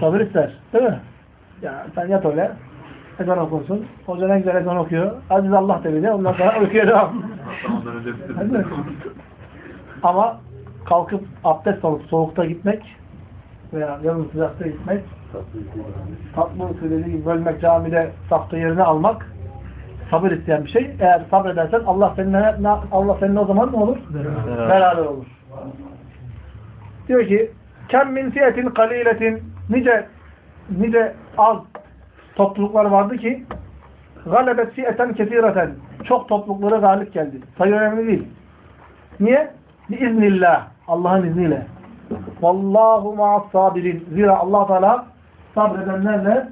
sabır ister. Değil mi? Ya sen yat öyle. Ezan okunsun. Hoca ne güzel ezan okuyor. Aziz Allah de bile. Ondan sonra uykuya devam. Ama kalkıp abdest alıp soğukta gitmek veya yazın sıcakta gitmek tatlı usulü gibi bölmek camide safta yerine almak sabır isteyen bir şey. Eğer sabredersen Allah seninle Allah seninle o zaman ne olur? Beraber. Beraber olur. Diyor ki kem min fiyetin kaliletin nice nice az topluluklar vardı ki galebet fiyeten kesireten çok topluluklara galip geldi. Sayı önemli değil. Niye? Biiznillah. Allah'ın izniyle. Vallahu ma'as sabirin. Zira allah Teala sabredenlerle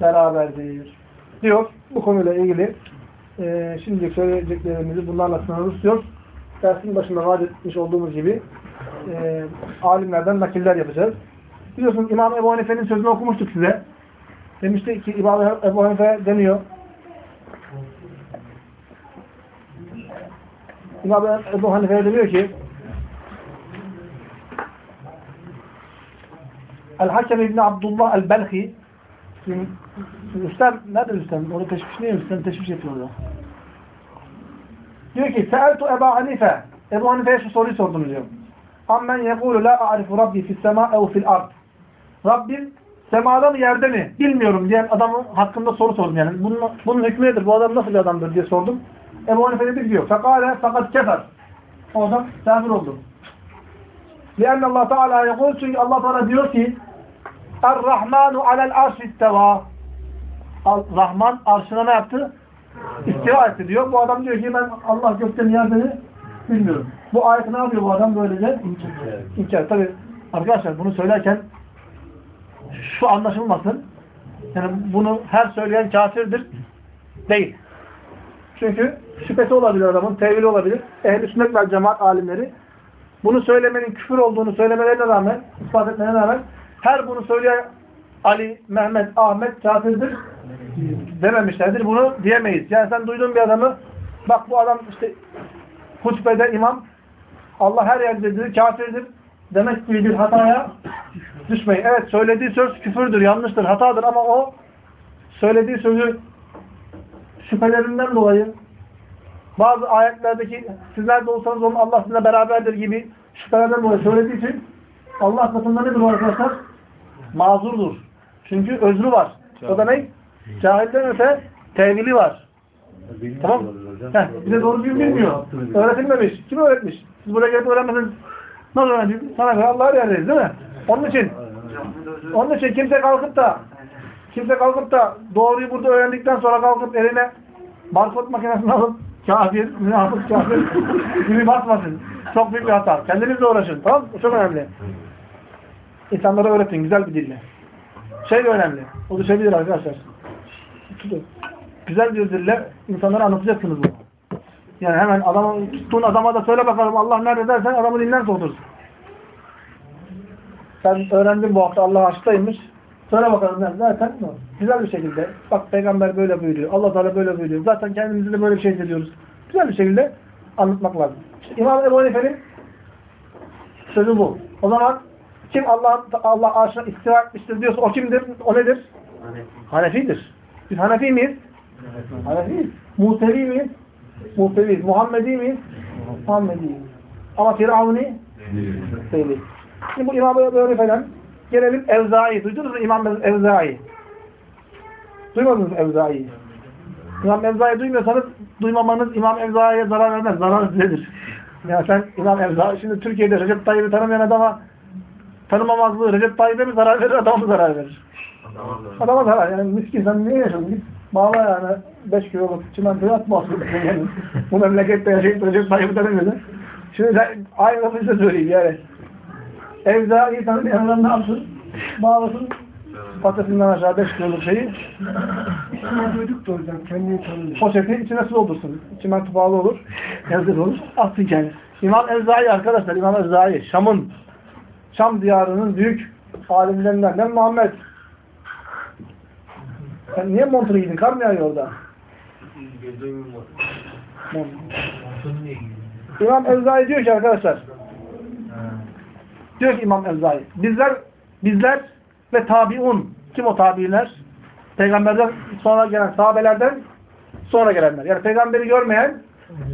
beraberdir. Diyor. Bu konuyla ilgili e, şimdilik söyleyeceklerimizi bunlarla sınırlı tutuyor. Dersin başında vaat etmiş olduğumuz gibi e, alimlerden nakiller yapacağız. Biliyorsunuz İmam Ebu Hanife'nin sözünü okumuştuk size. Demişti ki İmam Ebu Hanife deniyor. İmam Ebu Hanife'ye deniyor ki El-Hakem İbni Abdullah El-Belhi Şimdi Üstem, nerede Üstem? Onu teşviş niye Üstem teşviş yapıyor orada. Diyor ki Seeltu Ebu Hanife Ebu Hanife'ye şu soruyu sordum diyor Ammen yekulu la a'rifu rabbi fis sema ev fil ard. Rabbim semada mı yerde mi bilmiyorum diyen adamın hakkında soru sordum yani. Bunun, bunun hükmü nedir? Bu adam nasıl bir adamdır diye sordum. Ebu Hanife de diyor. Fekale fakat kefer. O adam kafir oldu. لأن Allah Teala yekul çünkü Allah Teala diyor ki Er-Rahmanu alel arş isteva. Rahman arşına ne yaptı? İstiva etti diyor. Bu adam diyor ki ben Allah gökten yerdeni bilmiyorum. Bu ayet ne yapıyor bu adam böylece? İnkar. Tabi arkadaşlar bunu söylerken şu anlaşılmasın. Yani bunu her söyleyen kafirdir. Değil. Çünkü şüphesi olabilir adamın, tevili olabilir. Ehl-i sünnet ve cemaat alimleri bunu söylemenin küfür olduğunu söylemelerine rağmen, ispat etmelerine rağmen her bunu söyleyen Ali, Mehmet, Ahmet kafirdir dememişlerdir. Bunu diyemeyiz. Yani sen duyduğun bir adamı bak bu adam işte hutbede imam Allah her yerdedir, kafirdir demek gibi bir hataya düşmeyin. Evet söylediği söz küfürdür, yanlıştır, hatadır ama o söylediği sözü şüphelerinden dolayı bazı ayetlerdeki sizler de olsanız onun Allah sizinle beraberdir gibi şüphelerden dolayı söylediği için Allah katında nedir o arkadaşlar? Mazurdur. Çünkü özrü var. O da ne? Cahilden öte Tevili var. Tamam. Heh, bize doğru düzgün bilmiyor. Öğretilmemiş. Kim öğretmiş? Siz buraya gelip öğrenmediniz. Nasıl öğrendiniz? Sana göre Allah'a değil mi? Onun için onun için kimse kalkıp da kimse kalkıp da doğruyu burada öğrendikten sonra kalkıp eline barkod makinesini alıp kafir, münafık kafir gibi basmasın. Çok büyük bir hata. Kendinizle uğraşın. Tamam mı? Çok önemli. İnsanlara öğretin güzel bir dille. Şey de önemli. O düşebilir arkadaşlar. Tutun. Güzel bir dille insanlara anlatacaksınız bunu. Yani hemen adamı, tuttuğun adama da söyle bakalım Allah nerede dersen adamı dinden soğutursun. Sen öğrendin bu hafta Allah aşktaymış. Söyle bakalım nerede dersen? Güzel bir şekilde. Bak peygamber böyle buyuruyor. Allah Teala böyle buyuruyor. Zaten kendimizi de böyle bir şey hissediyoruz. Güzel bir şekilde anlatmak lazım. İşte İmam Ebu Hanife'nin sözü bu. O zaman kim Allah Allah arşına istiva etmiştir diyorsa o kimdir? O nedir? Hanefidir. Biz Hanefi miyiz? Hanefiyiz. Musevi miyiz? Museviyiz. Muhammedi miyiz? Muhammediyiz. Ama Firavuni değiliz. Şimdi bu İmam Ebu Hanife'den gelelim Evzai. Duydunuz mu İmam Evzai? Duymadınız mı Evzai'yi? İmam Evzai'yi duymuyorsanız duymamanız İmam Evzai'ye zarar vermez. Zarar sizedir. Ya sen İmam Evzai, şimdi Türkiye'de Recep Tayyip'i tanımayan adama tanımamazlığı Recep Tayyip'e mi zarar verir, adama mı zarar verir? Adama zarar. Yani miskin sen niye yaşadın? Bağla yani 5 kiloluk çimentoyu atma. Yani. Bu memlekette yaşayıp Recep Tayyip'i tanımıyorsun. Şimdi sen aynı lafı size söyleyeyim yani. Evzai'yi tanımayanlar ne yapsın? Bağlasın patatesinden aşağı 5 kiloluk şeyi İsmini duyduk da hocam kendini tanımıyor. poşeti içine su doldursun. Çimento pahalı olur. Yazık olur. Atsın kendisi. İmam Evzai arkadaşlar. İmam Evzai. Şam'ın Şam diyarının büyük alimlerinden. Ben Muhammed. Sen niye montunu giydin? Kar mı yağıyor orada? İmam Evzai diyor ki arkadaşlar. Diyor ki İmam Evzai. Bizler bizler ve tabiun. Kim o tabiinler? Peygamberden sonra gelen sahabelerden sonra gelenler. Yani peygamberi görmeyen,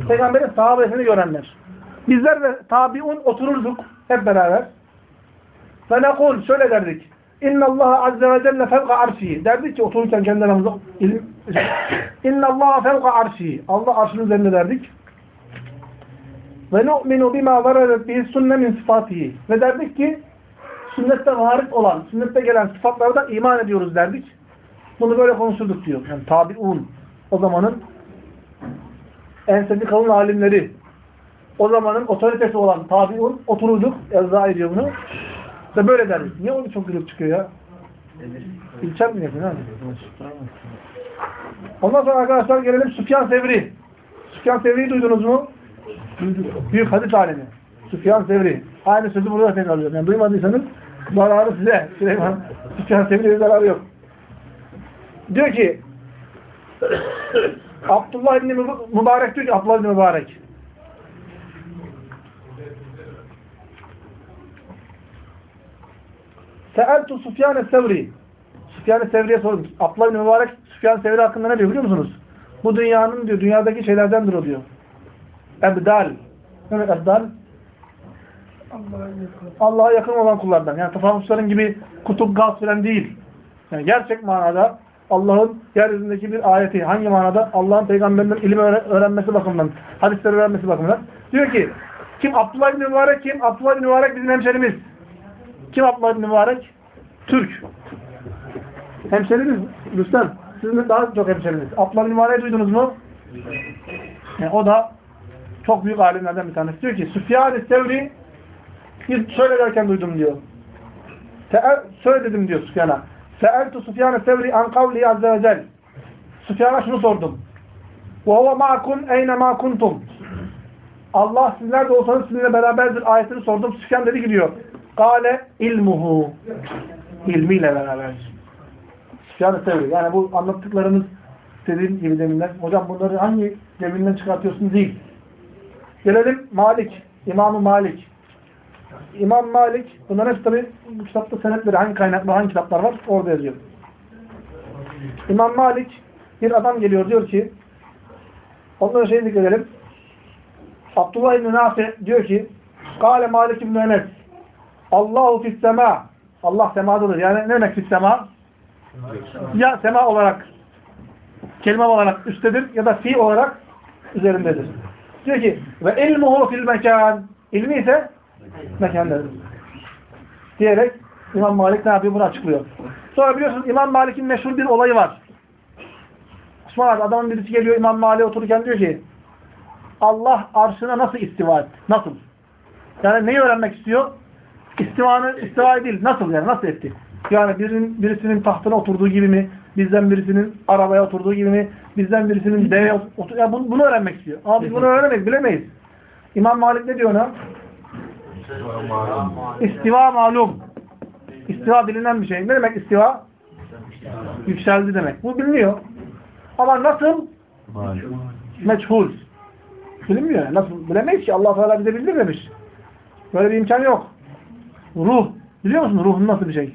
peygamberin sahabesini görenler. Bizler ve tabiun otururduk hep beraber. Ve nekul şöyle derdik. İnna Allah azze ve celle fevka arşi. Derdik ki otururken kendi aramızda ilim. İnna Allah fevka. Allah arşının üzerinde derdik. Ve nu'minu bima varadet bihi sünne min sıfatihi. Ve derdik ki sünnette varit olan, sünnette gelen sıfatlara da iman ediyoruz derdik. Bunu böyle konuşurduk diyor. Yani tabi'un. O zamanın ensesi kalın alimleri. O zamanın otoritesi olan tabi'un otururduk. Evza ediyor bunu. Ve böyle derdik. Niye onu çok gülüp çıkıyor ya? İlçem mi yapıyor? Ondan sonra arkadaşlar gelelim Süfyan Sevri. Süfyan Sevri'yi duydunuz mu? Büyük hadis alemi. Süfyan Sevri. Aynı sözü burada tekrarlıyorum. Yani duymadıysanız zararı size. Süleyman Süfyan Sevri'ye zararı yok. Diyor ki Abdullah İbni Mübarek diyor ki Abdullah İbni Mübarek Seeltu Süfyan-ı Sevri Süfyan-ı Sevri'ye sordum. Abdullah İbni Mübarek Süfyan-ı Sevri hakkında ne diyor biliyor musunuz? Bu dünyanın diyor, dünyadaki şeylerdendir o diyor. Ebdal. Ne demek ebdal? Allah'a yakın olan kullardan. Yani tasavvufçuların gibi kutup gaz falan değil. Yani gerçek manada Allah'ın yeryüzündeki bir ayeti. Hangi manada? Allah'ın peygamberinden ilim öğrenmesi bakımından, hadisleri öğrenmesi bakımından. Diyor ki, kim Abdullah bin Mübarek kim? Abdullah bin Mübarek bizim hemşerimiz. Kim Abdullah bin Mübarek? Türk. Hemşerimiz Rüstem. Sizin daha çok hemşeriniz. Abdullah bin duydunuz mu? Yani o da çok büyük alimlerden bir tanesi. Diyor ki, Süfyan-ı Sevri şöyle derken duydum diyor. Şöyle dedim diyor Süfyan'a. Seeltu Süfyan-ı Sevri an kavli azze ve cel. Süfyan'a şunu sordum. Ve huve ma'kun eyne ma kuntum. Allah sizler de olsanız sizinle beraberdir ayetini sordum. Süfyan dedi ki diyor. Kale ilmuhu. İlmiyle beraber. Süfyan-ı. Yani bu anlattıklarımız dediğim gibi deminler. Hocam bunları hangi ceminden çıkartıyorsun değil. Gelelim Malik. İmam-ı Malik. İmam Malik, bunların hepsi tabi bu kitapta senetleri, hangi kaynaklar, hangi kitaplar var orada yazıyor. İmam Malik, bir adam geliyor diyor ki, onlara şey zikredelim. Abdullah İbn-i Nafi diyor ki, Kale Malik İbn-i Enes, Allahu fissema, Allah semadadır. Yani ne demek fissema? Ya sema olarak kelime olarak üsttedir ya da fi olarak üzerindedir. Diyor ki ve ilmuhu fil mekan. İlmi ise mekandadır. Diyerek İmam Malik ne yapıyor? Bunu açıklıyor. Sonra biliyorsunuz İmam Malik'in meşhur bir olayı var. Osman abi adamın birisi geliyor İmam Malik'e otururken diyor ki Allah arşına nasıl istiva etti? Nasıl? Yani neyi öğrenmek istiyor? İstivanı, istivayı değil. Nasıl yani? Nasıl etti? Yani birinin, birisinin tahtına oturduğu gibi mi? Bizden birisinin arabaya oturduğu gibi mi? Bizden birisinin deveye oturduğu yani bunu, bunu öğrenmek istiyor. Ama biz bunu öğrenemeyiz, bilemeyiz. İmam Malik ne diyor ona? İstiva malum. İstiva bilinen bir şey. Ne demek istiva? Yükseldi demek. Bu biliniyor. Ama nasıl? Meçhul. Bilinmiyor. Nasıl? Bilemeyiz ki. allah Teala bize bildirmemiş. Böyle bir imkan yok. Ruh. Biliyor musun ruhun nasıl bir şey?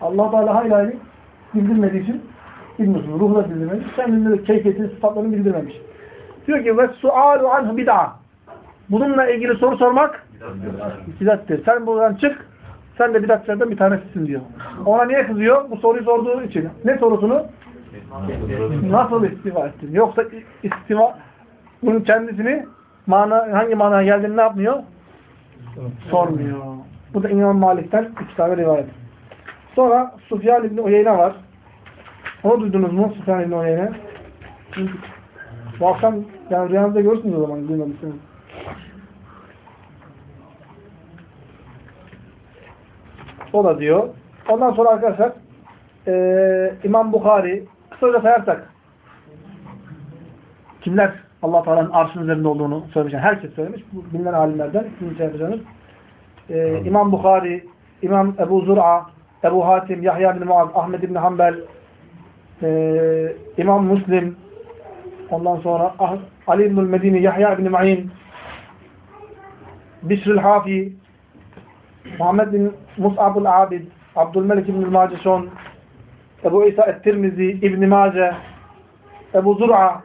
allah Teala hayli hayli bildirmediği için bilmiyorsun. Ruhu da bildirmemiş. Kendinde de keyfiyetini, sıfatlarını bildirmemiş. Diyor ki ve sualu anhu bid'a. Bununla ilgili soru sormak bidattir. Sen buradan çık. Sen de bidatçılardan bir tanesisin diyor. Ona niye kızıyor? Bu soruyu sorduğu için. Ne sorusunu? Nasıl istiva ettin? Yoksa istiva bunun kendisini mana, hangi manaya geldiğini ne yapmıyor? Sormuyor. Bu da İmam Malik'ten iki tane rivayet. Sonra Sufyan İbni Uyeyne var. Onu duydunuz mu Sufyan İbni Uyeyne? Bu akşam yani rüyanızda görürsünüz o zaman duymamışsınız. O da diyor. Ondan sonra arkadaşlar eee İmam Bukhari kısaca sayarsak kimler Allah Teala'nın arşın üzerinde olduğunu söylemiş. Herkes söylemiş. Bilinen alimlerden şey yapacağınız. Ee, İmam Bukhari, İmam Ebu Zur'a, Ebu Hatim, Yahya bin Muaz, Ahmed bin Hanbel, ee, İmam Müslim, ondan sonra Ah- Ali bin Medini, Yahya bin Ma'in, Bişrül Hafi, Muhammed bin Mus'abul Abid, Abdülmelik bin Maceşon, Ebu İsa et-Tirmizi, İbn Mace, Ebu Zur'a,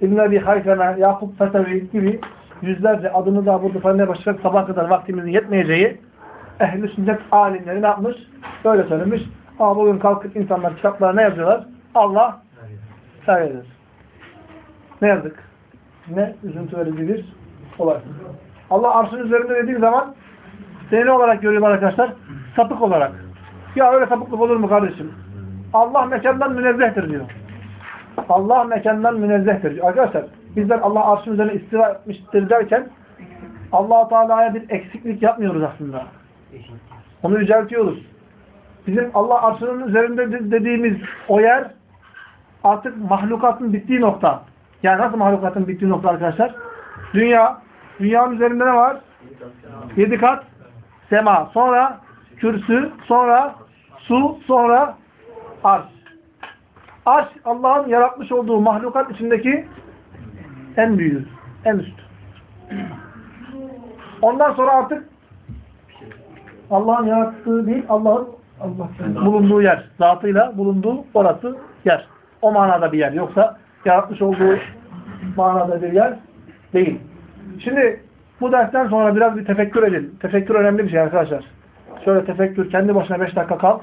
İbn Ebi Hayfeme, Yakup Fetevi gibi yüzlerce adını da burada saymaya başlayarak sabah kadar vaktimizin yetmeyeceği ehl-i sünnet alimleri ne yapmış? Böyle söylemiş. Ama bugün kalkıp insanlar kitaplara ne yazıyorlar? Allah seyreder. Ne yazık? Ne üzüntü verici bir olay. Allah arşın üzerinde dediği zaman seni ne olarak görüyorlar arkadaşlar? Sapık olarak. Ya öyle sapıklık olur mu kardeşim? Allah mekandan münezzehtir diyor. Allah mekandan münezzehtir. Arkadaşlar bizler Allah arşın üzerine istiva etmiştir derken allah Teala'ya bir eksiklik yapmıyoruz aslında. Onu yüceltiyoruz. Bizim Allah arşının üzerinde dediğimiz o yer artık mahlukatın bittiği nokta. Yani nasıl mahlukatın bittiği nokta arkadaşlar? Dünya. Dünyanın üzerinde ne var? Yedi kat sema. Sonra kürsü. Sonra su. Sonra arş. Arş Allah'ın yaratmış olduğu mahlukat içindeki en büyüğü. En üst. Ondan sonra artık Allah'ın yarattığı değil, Allah'ın Allah bulunduğu yer. Zatıyla bulunduğu orası yer. O manada bir yer. Yoksa yaratmış olduğu manada bir yer değil. Şimdi bu dersten sonra biraz bir tefekkür edin. Tefekkür önemli bir şey arkadaşlar. Şöyle tefekkür, kendi başına beş dakika kal.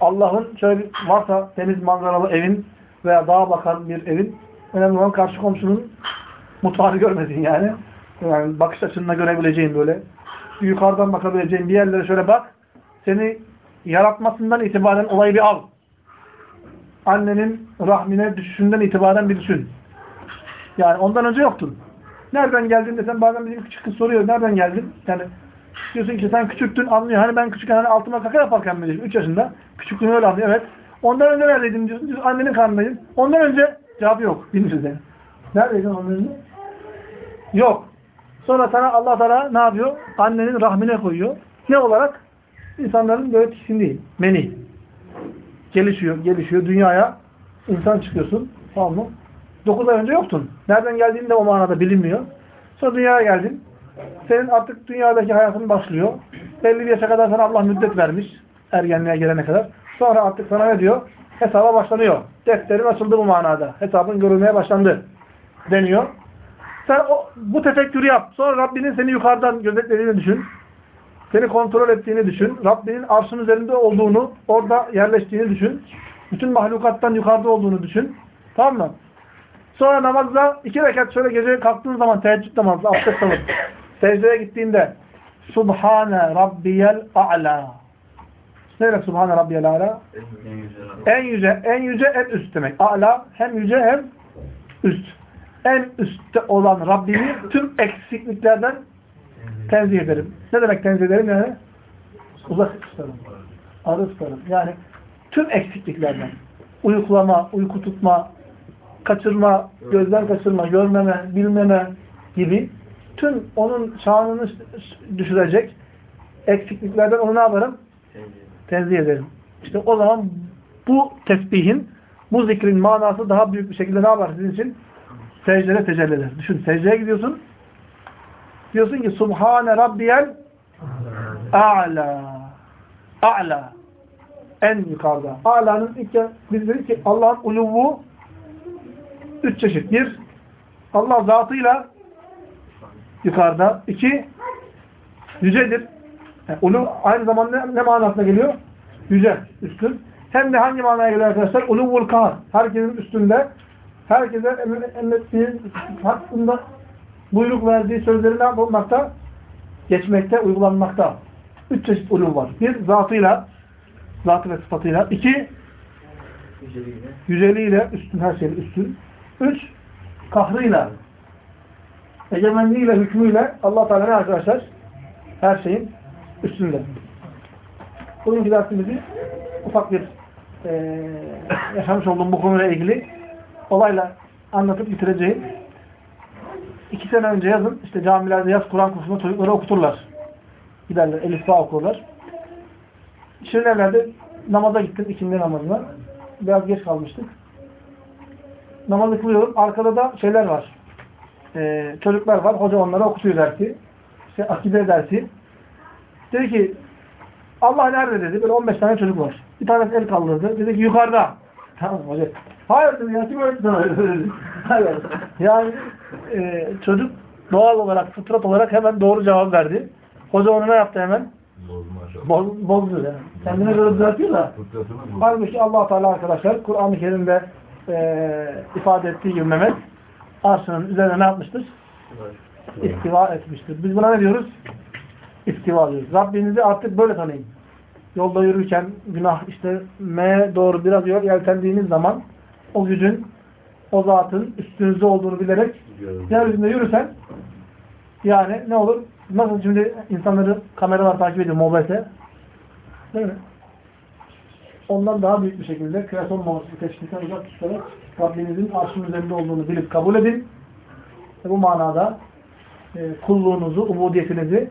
Allah'ın şöyle bir, varsa deniz manzaralı evin veya dağa bakan bir evin önemli olan karşı komşunun mutfağını görmedin yani. Yani bakış açınla görebileceğin böyle yukarıdan bakabileceğin bir yerlere şöyle bak. Seni yaratmasından itibaren olayı bir al. Annenin rahmine düşüşünden itibaren bir düşün. Yani ondan önce yoktun. Nereden geldin desen bazen bizim küçük kız soruyor. Nereden geldin? Yani diyorsun ki sen küçüktün anlıyor. Hani ben küçükken hani altıma kaka yaparken mi diyorsun? 3 yaşında. Küçüklüğünü öyle anlıyor. Evet. Ondan önce neredeydin diyorsun. diyorsun annenin karnındaydın. Ondan önce cevabı yok. Bilmiyoruz yani. Neredeydin ondan önce? Yok. Sonra sana Allah Teala ne yapıyor? Annenin rahmine koyuyor. Ne olarak? İnsanların böyle tiksindiği. Meni. Gelişiyor, gelişiyor. Dünyaya insan çıkıyorsun. Tamam mı? 9 ay önce yoktun. Nereden geldiğin de o manada bilinmiyor. Sonra dünyaya geldin. Senin artık dünyadaki hayatın başlıyor. Belli bir yaşa kadar sana Allah müddet vermiş. Ergenliğe gelene kadar. Sonra artık sana ne diyor? Hesaba başlanıyor. Defterin açıldı bu manada. Hesabın görülmeye başlandı. Deniyor. Sen o, bu tefekkürü yap. Sonra Rabbinin seni yukarıdan gözetlediğini düşün. Seni kontrol ettiğini düşün. Rabbinin arşın üzerinde olduğunu, orada yerleştiğini düşün. Bütün mahlukattan yukarıda olduğunu düşün. Tamam mı? Sonra namazda iki rekat şöyle gece kalktığın zaman teheccüd namazı, abdest alıp secdeye gittiğinde Subhane Rabbiyel A'la Ne demek Subhane Rabbiyel A'la? En yüce, en yüce, en üst demek. A'la hem yüce hem üst. En üstte olan Rabbimi tüm eksikliklerden tenzih ederim. Ne demek tenzih ederim yani? Uzak tutarım. Arı tutarım. Yani tüm eksikliklerden. Uyuklama, uyku tutma, kaçırma, gözden kaçırma, görmeme, bilmeme gibi tüm onun şanını düşürecek eksikliklerden onu ne yaparım? Tenzih ederim. İşte o zaman bu tesbihin, bu zikrin manası daha büyük bir şekilde ne yapar sizin için? Secdede tecelli eder. Düşün, secdeye gidiyorsun. Diyorsun ki Subhane Rabbiyel A'la. A'la. En yukarıda. A'la'nın ilk biz dedik ki Allah'ın uluvu üç çeşit. Bir, Allah zatıyla yukarıda. İki, yücedir. Yani ulu aynı zamanda ne, manasına geliyor? Yüce, üstün. Hem de hangi manaya geliyor arkadaşlar? Uluvul kahar. Herkesin üstünde, herkese emrettiği, hakkında buyruk verdiği sözleri ne yapmakta? Geçmekte, uygulanmakta. Üç çeşit uluv var. Bir, zatıyla, zatı ve sıfatıyla. İki, yüceliğiyle, üstün her şeyin üstün. Üç, kahrıyla, egemenliğiyle, hükmüyle Allah Teala ne arkadaşlar? Her şeyin üstünde. Bugünkü dersimizi ufak bir eee yaşamış olduğum bu konuyla ilgili olayla anlatıp bitireceğim. İki sene önce yazın işte camilerde yaz Kur'an kursunda çocukları okuturlar. Giderler, elif bağ okurlar. Şirinevler'de namaza gittim, ikindi namazına. Biraz geç kalmıştık. Namazı kılıyorum. Arkada da şeyler var. Ee, çocuklar var. Hoca onlara okutuyor dersi. İşte akide dersi. Dedi ki Allah nerede dedi. Böyle 15 tane çocuk var. Bir tanesi el kaldırdı. Dedi ki yukarıda. Tamam hoca. Hayır dedi ya kim öğretti sana dedi. Hayır. Yani e, çocuk doğal olarak, fıtrat olarak hemen doğru cevap verdi. Hoca onu ne yaptı hemen? Bozma. Boz, bozdu yani. Kendine göre düzeltiyor da. Halbuki allah Teala arkadaşlar Kur'an-ı Kerim'de e, ifade ettiği gibi Mehmet arşının üzerine ne yapmıştır? İstiva etmiştir. Biz buna ne diyoruz? İstiva diyoruz. Rabbinizi artık böyle tanıyın. Yolda yürürken günah işte M'ye doğru biraz yol yeltendiğiniz zaman o gücün o zatın üstünüzde olduğunu bilerek yeryüzünde yürürsen yani ne olur? Nasıl şimdi insanları kameralar takip ediyor mobese? Değil mi? Ondan daha büyük bir şekilde kreasyon mavzusu teşkilden uzak tutarak Rabbinizin arşın üzerinde olduğunu bilip kabul edin. Ve bu manada e, kulluğunuzu, ubudiyetinizi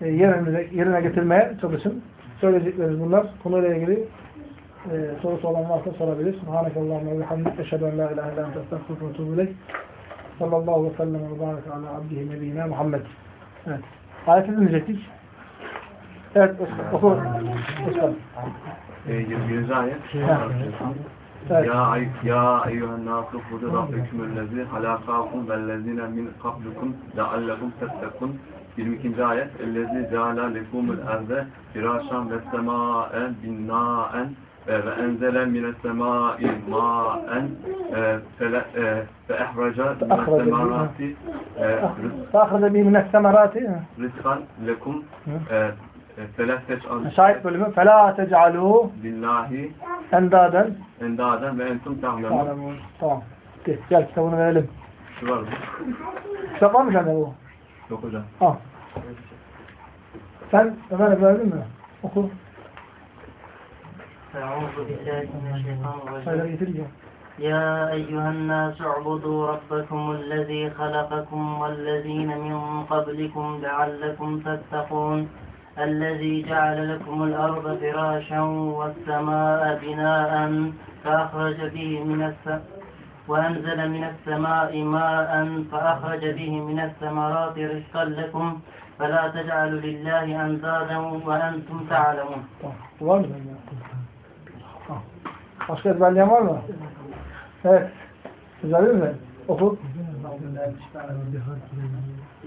e, yerine, yerine getirmeye çalışın. Söyleyeceklerimiz bunlar. Konuyla ilgili e, sorusu olan varsa sorabilir. Subhanakallahumma ve hamdik. Eşhedü en la ilahe illa ente estağfurullah ve etûbü ileyk. Sallallahu ve sellem ve barik ala abdihi nebiyyina Muhammed. Evet. Ayeti dinleyecektik. Evet, oku. E, 21. ayet. يا يا أيها الناس خذوا ربكم الذي خلقكم والذين من قبلكم لعلكم تتقون. 22. جاية. الذي جعل لكم الأرض فراشا والسماء بناء آه، وأنزل من السماء ماء آه، آه، فأخرج من الثمرات فأخرج من الثمرات رزقا لكم e, e, şahit bölümü فَلَا تَجْعَلُوا billahi اَنْدَادًا endaden ve entum tahlemun تعلمون Tamam. Gel, gel kitabını verelim. şu var mı? Kitap var mı sende bu? Yok hocam. Al. Sen Ömer'e verdin mi? Oku. أعوذ بالله من الشيطان الرجيم. يا أيها الناس اعبدوا ربكم الذي خلقكم والذين من قبلكم لعلكم تتقون الذي جعل لكم الأرض فراشا والسماء بناء فأخرج به من السماء وأنزل من السماء ماء فأخرج به من الثمرات رزقا لكم فلا تجعلوا لله أندادا وأنتم تعلمون. Başka ezberleyen var mı? Evet. Ezberledin mi? Oku.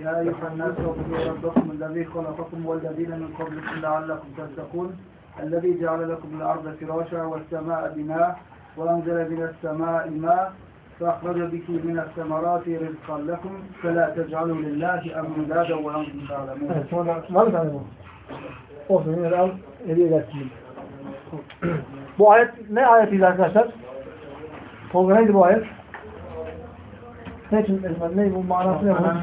يا أيها الناس اعبدوا ربكم الذي خلقكم والذين من قبلكم لعلكم تتقون الذي جعل لكم الأرض فراشا والسماء بناء وأنزل من السماء الماء فأخرج به من الثمرات رزقا لكم فلا تجعلوا لله أندادا وأنتم تعلمون bu? Olsun yine al hediye edersin. bu ayet ne ayetiydi arkadaşlar? Tolga neydi bu ayet? Ne için ezber? Ne bu manası ne bunun?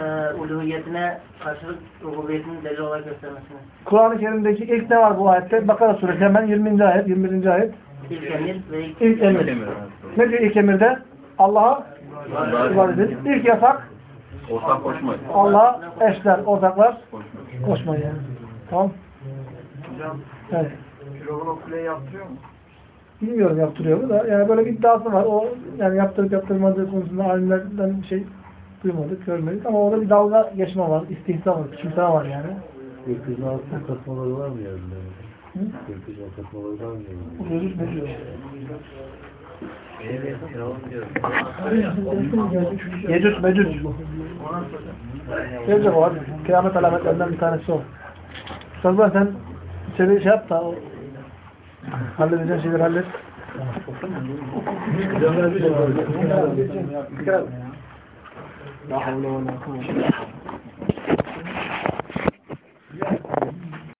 Eee uluhiyetine karşılık rububiyetini delil olarak göstermesini. Kur'an-ı Kerim'deki ilk ne var bu ayette? Bakara suresi hemen 20. ayet, 21. ayet. İlk emir ve ilk İlk emir. Ne diyor ilk emirde? Allah'a ibadet edin. İlk yasak Ortak koşmayın. Allah'a eşler, ortaklar Koşmayın. yani. Tamam. Hocam, Evet. Piroglu kule yaptırıyor mu? Bilmiyorum yaptırıyor mu da. Yani böyle bir iddiası var. O yani yaptırıp yaptırmadığı konusunda alimlerden bir şey duymadık, görmedik. Ama orada bir dalga geçme var, istihza var, küçümseme var yani. Gökyüzünün altında katmaları var mı yerinde? Hı? Gökyüzünün katmaları var mı yerinde? Bu çocuk ne diyor? Yecüc, mecüc. Gelecek o hadi. Kıyamet alametlerinden bir tanesi o. Sazban sen içeri şey yap da o halledeceğin şeyleri hallet. La 然后呢